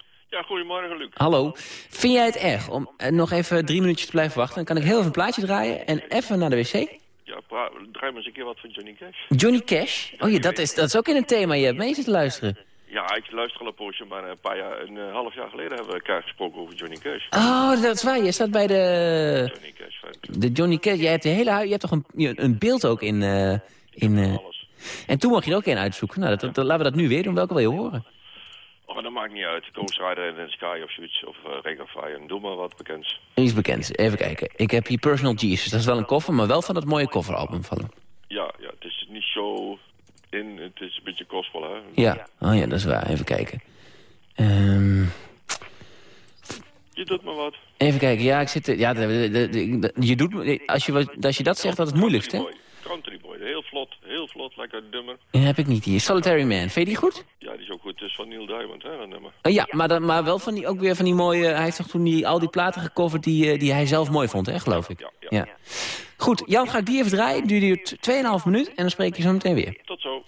Goedemorgen, Luc. Hallo. Vind jij het erg om eh, nog even drie minuutjes te blijven wachten? Dan kan ik heel even een plaatje draaien en even naar de wc. Ja, draai maar eens een keer wat van Johnny Cash. Johnny Cash? Oh ja, dat is, dat is ook in het thema. Je hebt mee zitten luisteren. Ja, ik luister al een poosje, maar een paar jaar, een eh, half jaar geleden hebben we elkaar gesproken over Johnny Cash. Oh, dat is waar. Je staat bij de... Johnny Cash, fijn. De Johnny Cash. Jij hebt, de hele, je hebt toch een, een beeld ook in... eh, in en toen mocht je er ook een uitzoeken. Nou, dat, dat- laten we dat nu weer doen. Welke wil je horen? Oh, maar dat maakt niet uit. Ghost Rider in the Sky of zoiets, of uh, Ring of Fire. Doe maar wat bekends. Iets bekends. Even kijken. Ik heb hier Personal Jesus. Dat is wel een koffer, maar wel van dat mooie kofferalbum van hem. Ja, ja, het is niet zo in, het is een beetje kostvol, hè. Ja. Oh ja, dat is waar. Even kijken. Ehm, Je doet maar wat. even kijken. Ja, ik zit... Ja, de- de- je doet, als, je, als je dat zegt, dat is het moeilijkste. hè? Country Boy, vlot, lekker. Die heb ik niet hier. Solitary Man. Vind je die goed? Ja, die is ook goed. Het is van Neil Diamond, hè, dat nummer. Oh ja, maar, dan, maar wel van die, ook weer van die mooie... Hij heeft toch toen die, al die platen gecoverd die, eh, die hij zelf mooi vond, hè, geloof ik. Ja. Goed, Jan, ga ik die even draaien. Die duurt 2,5 minuut en dan spreek je zo meteen weer. Tot zo.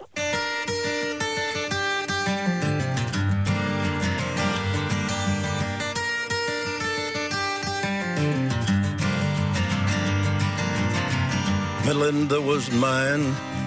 Melinda was mine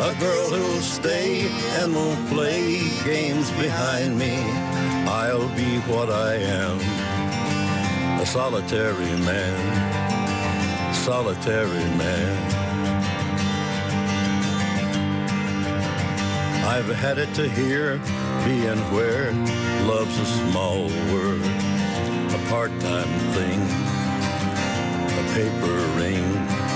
a girl who'll stay and won't play games behind me. I'll be what I am, a solitary man, solitary man. I've had it to here, being where love's a small word, a part-time thing, a paper ring.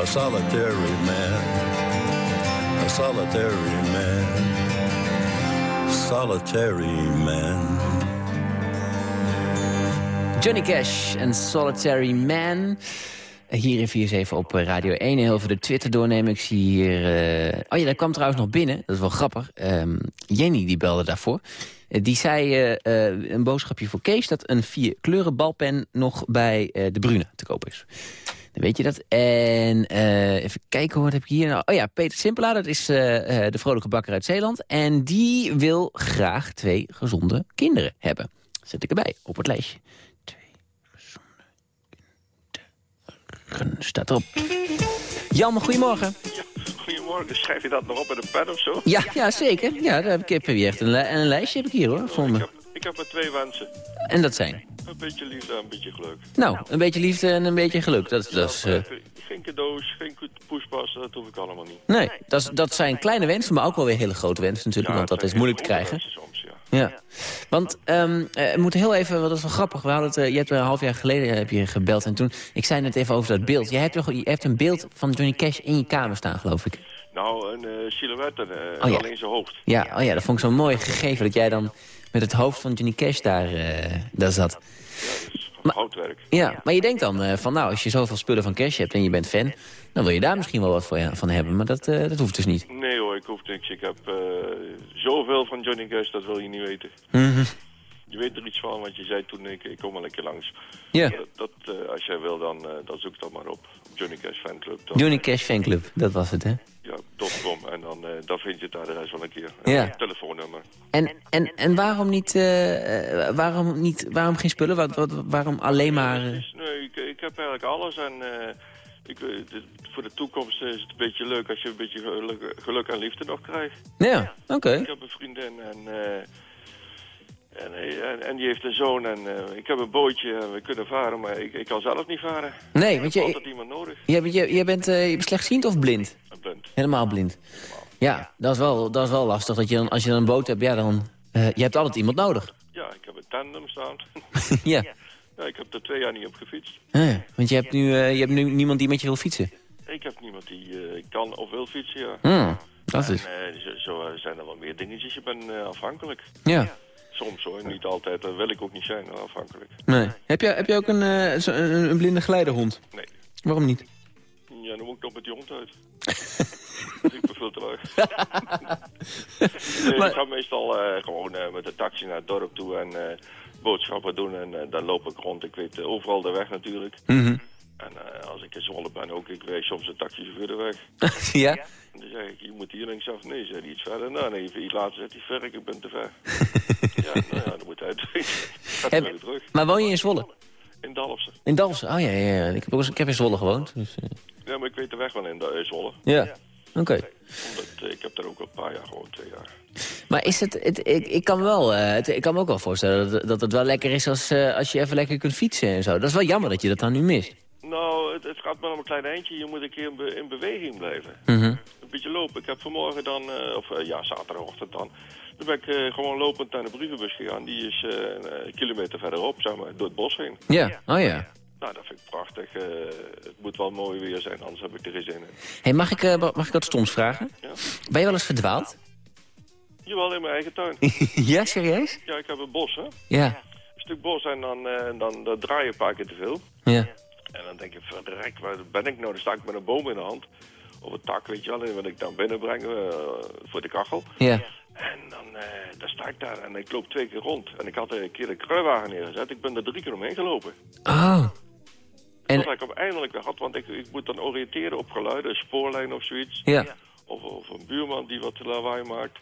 a solitary man, a solitary man, solitary man. Johnny Cash en Solitary Man. Hier in 47 op Radio 1. Heel veel de Twitter doornemen. Ik zie hier... eh, Oh ja, dat kwam trouwens nog binnen. Dat is wel grappig. Ehm, Jenny die belde daarvoor. Eh, die zei eh, een boodschapje voor Kees... dat een vier kleuren balpen nog bij de Brune te koop is. Dan weet je dat. En eh, even kijken wat heb ik hier nou? Oh ja, Peter Simpelaar, dat is eh, eh, de vrolijke bakker uit Zeeland. En die wil graag twee gezonde kinderen hebben. Zet ik erbij, op het lijstje. staat erop. Jan, goedemorgen. Goedemorgen, schrijf je dat nog op in een pen of zo? Ja, ja zeker. Ja, daar heb ik, heb je echt een, li- een lijstje heb ik hier hoor, voor me. Ik heb maar twee wensen. En dat zijn? Een beetje liefde en een beetje geluk. Nou, een beetje liefde en een beetje geluk. Dat, dat is, eh, Geen cadeaus, geen poespas, dat hoef ik allemaal niet. nee, dat, is- dat zijn kleine wensen, maar ook wel weer hele grote wensen natuurlijk. want dat is moeilijk te krijgen. Ja. Want ehm, eh, we moeten heel even, want dat is wel grappig. We hadden het, eh, je hebt een half jaar geleden heb je gebeld en toen... Ik zei net even over dat beeld. Jij hebt, toch, je hebt een beeld van Johnny Cash in je kamer staan, geloof ik. Nou, een silhouet en Oh ja. alleen zijn hoofd. Ja, oh ja, dat vond ik zo mooi gegeven dat jij dan met het hoofd van Johnny Cash daar, eh, daar zat. Houtwerk. Ja, maar je denkt dan eh, van nou, als je zoveel spullen van Cash hebt en je bent fan... dan wil je daar misschien wel wat voor, ja, van hebben, maar dat, eh, dat hoeft dus niet. Nee hoor, ik hoef niks. Ik heb eh, zoveel van Johnny Cash, dat wil je niet weten. Mhm. Je weet er iets van, want je zei toen, ik, ik kom wel lekker langs. Ja. Dat, dat, eh, als jij wil, dan, eh, dan zoek dat maar op. Johnny Cash Fanclub. Dan, Johnny Cash Fanclub, dat was het, hè? Ja, .com. En dan, eh, dan vind je het daar de rest wel een keer. Ja. Een telefoonnummer. En, en, en waarom niet, eh, eh, waarom niet, waarom geen spullen? Wat, wat, waarom alleen maar... Nee, ik, ik heb eigenlijk alles en ik, dit- voor de toekomst is het een beetje leuk als je een beetje geluk, geluk en liefde nog krijgt. Ja, oké. Ik heb een vriendin en, en, eh, en, en die heeft een zoon en eh, ik heb een bootje en we kunnen varen, maar ik, ik kan zelf niet varen. Nee, want je- altijd iemand nodig. Bent, eh, je bent slechtziend of blind? Blind. Helemaal blind. Ja, dat is wel, dat is wel lastig. Dat je dan, als je dan een boot hebt, ja, dan... je hebt altijd iemand nodig. Ja, ik heb een tandem staan. ja. ja, ik heb er twee jaar niet op gefietst. Eh, want je hebt, nu, je hebt nu niemand die met je wil fietsen. Ik heb niemand die kan of wil fietsen, ja. Hmm, dat is... En, zo, zijn er wel meer dingetjes. Je bent afhankelijk. Ja. Soms hoor, niet altijd. Dat wil ik ook niet zijn, maar afhankelijk. Nee. Heb je, heb je ook een, eh, een, een blinde geleidehond? Nee. Waarom niet? Ja, dan moet ik nog met die hond uit. ik ben veel te nee, Ik ga meestal eh, gewoon eh, met de taxi naar het dorp toe en boodschappen doen. En dan loop ik rond. Ik weet overal de weg natuurlijk. Mhm. En eh, als ik in Zwolle ben ook, ik weet soms een taxichauffeur de weg. ja? En dan zeg ik, je moet hier linksaf. Nee, zei hij iets verder. Nou, nee, iets later zegt hij, ver, ik ben te ver. ja, nou ja, dan moet hij Heb- weer terug. Maar woon je in Zwolle? In Dalfsen. In Dalfsen? Oh ja, ja, ja. Ik heb, ook, ik heb in Zwolle gewoond. Dus, eh, Ja, maar ik weet de weg wel in in Zwolle. ja, oké. Omdat eh, ik heb daar ook al een paar jaar gewoond, twee jaar. Maar is het, het ik, ik, kan wel, het, ik kan me ook wel voorstellen dat, dat het wel lekker is als, als je even lekker kunt fietsen en zo. Dat is wel jammer dat je dat dan nu mist. Nou, het, het gaat maar om een klein eindje. Je moet een keer in, be- in beweging blijven. Mhm. Een beetje lopen. Ik heb vanmorgen dan, eh, of eh, ja, zaterdagochtend dan... Dan ben ik eh, gewoon lopend naar de brievenbus gegaan. Die is een kilometer verderop, zeg maar, door het bos heen. Ja, oh ja. Nou, dat vind ik prachtig. Het moet wel mooi weer zijn, anders heb ik er geen zin in. Hey, mag, ik, mag ik wat stoms vragen? Ja. Ben je wel eens verdwaald? Jawel, in mijn eigen tuin. ja, serieus? Ja, ik heb een bos, hè. Ja. Een stuk bos en dan, dan, dan draai je een paar keer te veel. Ja. En dan denk je, verrek, waar ben ik nou? Dan sta ik met een boom in de hand. Of een tak, weet je wel. En wil ik dan binnenbrengen eh, voor de kachel. Ja. En dan, eh, dan sta ik daar en ik loop twee keer rond. En ik had er een keer de kruiwagen neergezet. Ik ben er drie keer omheen gelopen. Oh. En... Tot ik weer had. Want ik, ik moet dan oriënteren op geluiden. Een spoorlijn of zoiets. Ja. Of, of een buurman die wat lawaai maakt.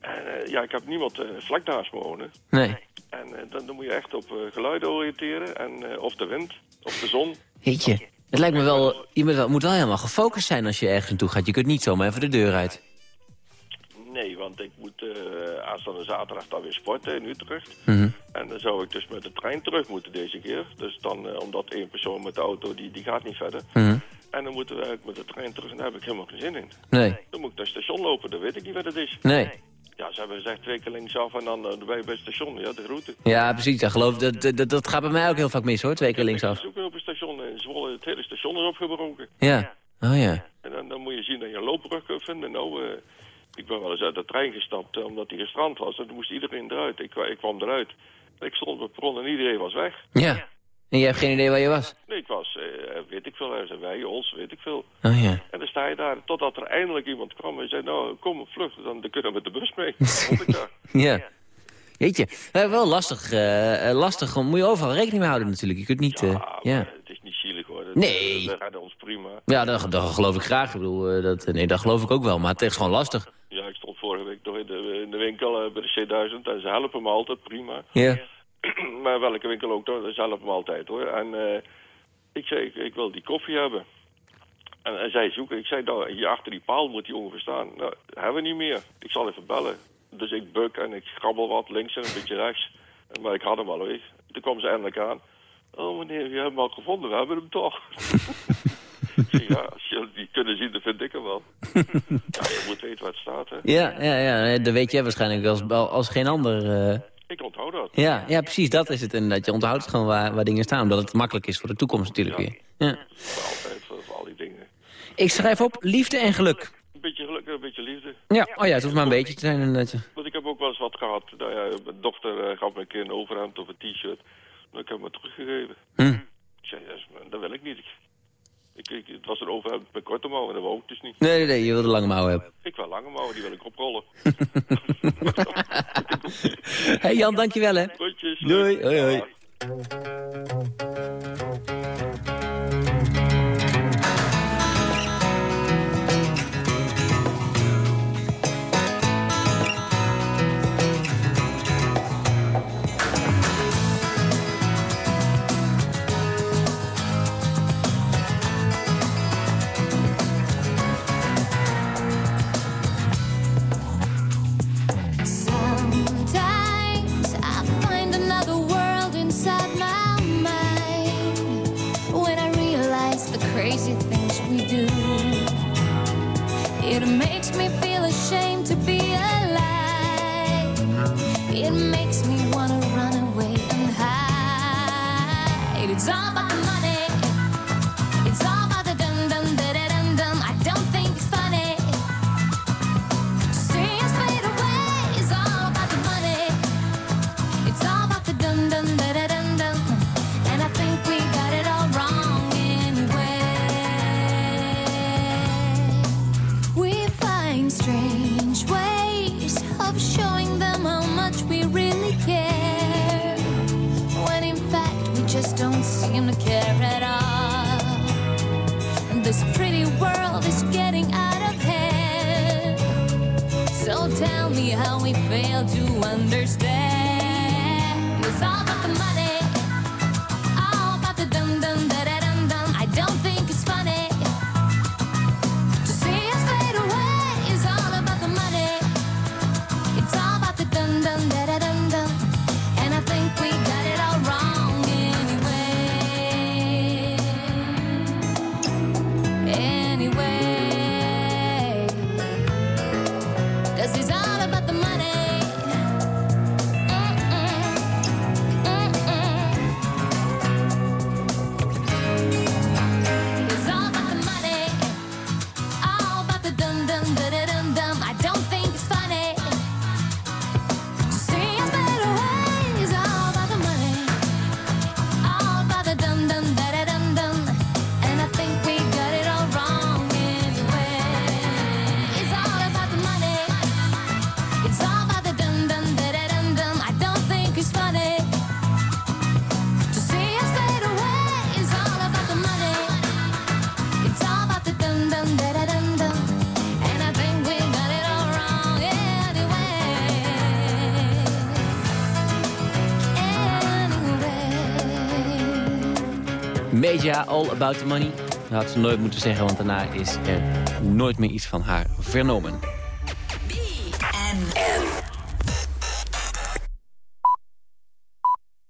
En eh, ja, ik heb niemand eh, vlak naast me wonen. Nee. En dan, dan moet je echt op geluiden oriënteren. En, of de wind, of de zon. Jeetje. Het lijkt me wel, je moet wel, moet wel helemaal gefocust zijn als je ergens naartoe gaat. Je kunt niet zomaar even de deur uit. Nee, want ik moet eh aanstaande zaterdag dan weer sporten in Utrecht. Mhm. En dan zou ik dus met de trein terug moeten deze keer. Dus dan, eh, omdat één persoon met de auto, die, die gaat niet verder. Mhm. En dan moeten we eigenlijk met de trein terug en daar heb ik helemaal geen zin in. Nee. Dan moet ik naar het station lopen, dan weet ik niet wat het is. Nee. Ja, ze hebben gezegd twee keer linksaf en dan uh, bij bij het station, ja, de route. Ja, precies. Ja, geloof, dat, dat, dat gaat bij mij ook heel vaak mis hoor, twee keer linksaf. Ik ook op het station in Zwolle, het hele station is opgebroken. Ja, oh ja. En dan, dan moet je zien dat je een loopbrug kunt vinden. Nou, uh, ik ben wel eens uit de trein gestapt uh, omdat die gestrand was. En toen moest iedereen eruit. Ik, ik kwam eruit. Ik stond op het perron en iedereen was weg. Ja. En je hebt geen idee waar je was? Nee, ik was, uh, weet ik veel, er zijn wij, ons, weet ik veel. Oh ja. En dan sta je daar, totdat er eindelijk iemand kwam en zei, nou, kom, vlucht, dan, dan kunnen we met de bus mee. ik daar. ja. Jeetje, uh, wel lastig, uh, lastig, moet je overal rekening mee houden natuurlijk. Je kunt niet... Ja, ja. het is niet zielig hoor. Dat, nee. We redden ons prima. Ja, dat, dat geloof ik graag. Ik bedoel, dat, nee, dat geloof ik ook wel, maar het is gewoon lastig. Ja, ik stond vorige week nog in de, in de winkel bij de C1000 en ze helpen me altijd prima. Ja. maar welke winkel ook, ze helpen me altijd hoor. En uh, ik zei, ik, ik, wil die koffie hebben. En, en zij zoeken. Ik zei, nou, hier achter die paal moet die ongeveer staan. Nou, hebben we niet meer. Ik zal even bellen. Dus ik buk en ik grabbel wat links en een beetje rechts. Maar ik had hem al weg. Toen kwam ze eindelijk aan. Oh meneer, je hebt hem al gevonden. We hebben hem toch. ja, als je die kunnen zien, dan vind ik hem wel. ja, je moet weten waar het staat, hè. Ja, ja, ja. dat weet jij waarschijnlijk als, als geen ander... Uh... Ik onthoud dat. Ja, ja, precies, dat is het. En dat je onthoudt gewoon waar, waar dingen staan. Omdat het makkelijk is voor de toekomst natuurlijk ja. weer. Ja. Altijd, voor, voor, al die dingen. Ik schrijf op liefde en geluk. Een beetje geluk en een beetje liefde. Ja, oh ja, het hoeft maar een beetje te zijn inderdaad. Want ik heb ook wel eens wat gehad. Nou ja, mijn dochter uh, gaf me een keer een overhemd of een t-shirt. Maar ik heb hem teruggegeven. Hm. Ik zei, ja, dat wil ik niet. Ik, ik, het was een overhemd met korte mouwen, dat wou ik dus niet. Nee, nee, nee, je wilde lange mouwen hebben. Ik wil lange mouwen, die wil ik oprollen. hey Jan, dankjewel hè. Goedjes. Doei, hoi hoi. Somebody care at all. This pretty world is getting out of hand. So tell me how we fail to understand. About The Money. Dat had ze nooit moeten zeggen, want daarna is er nooit meer iets van haar vernomen.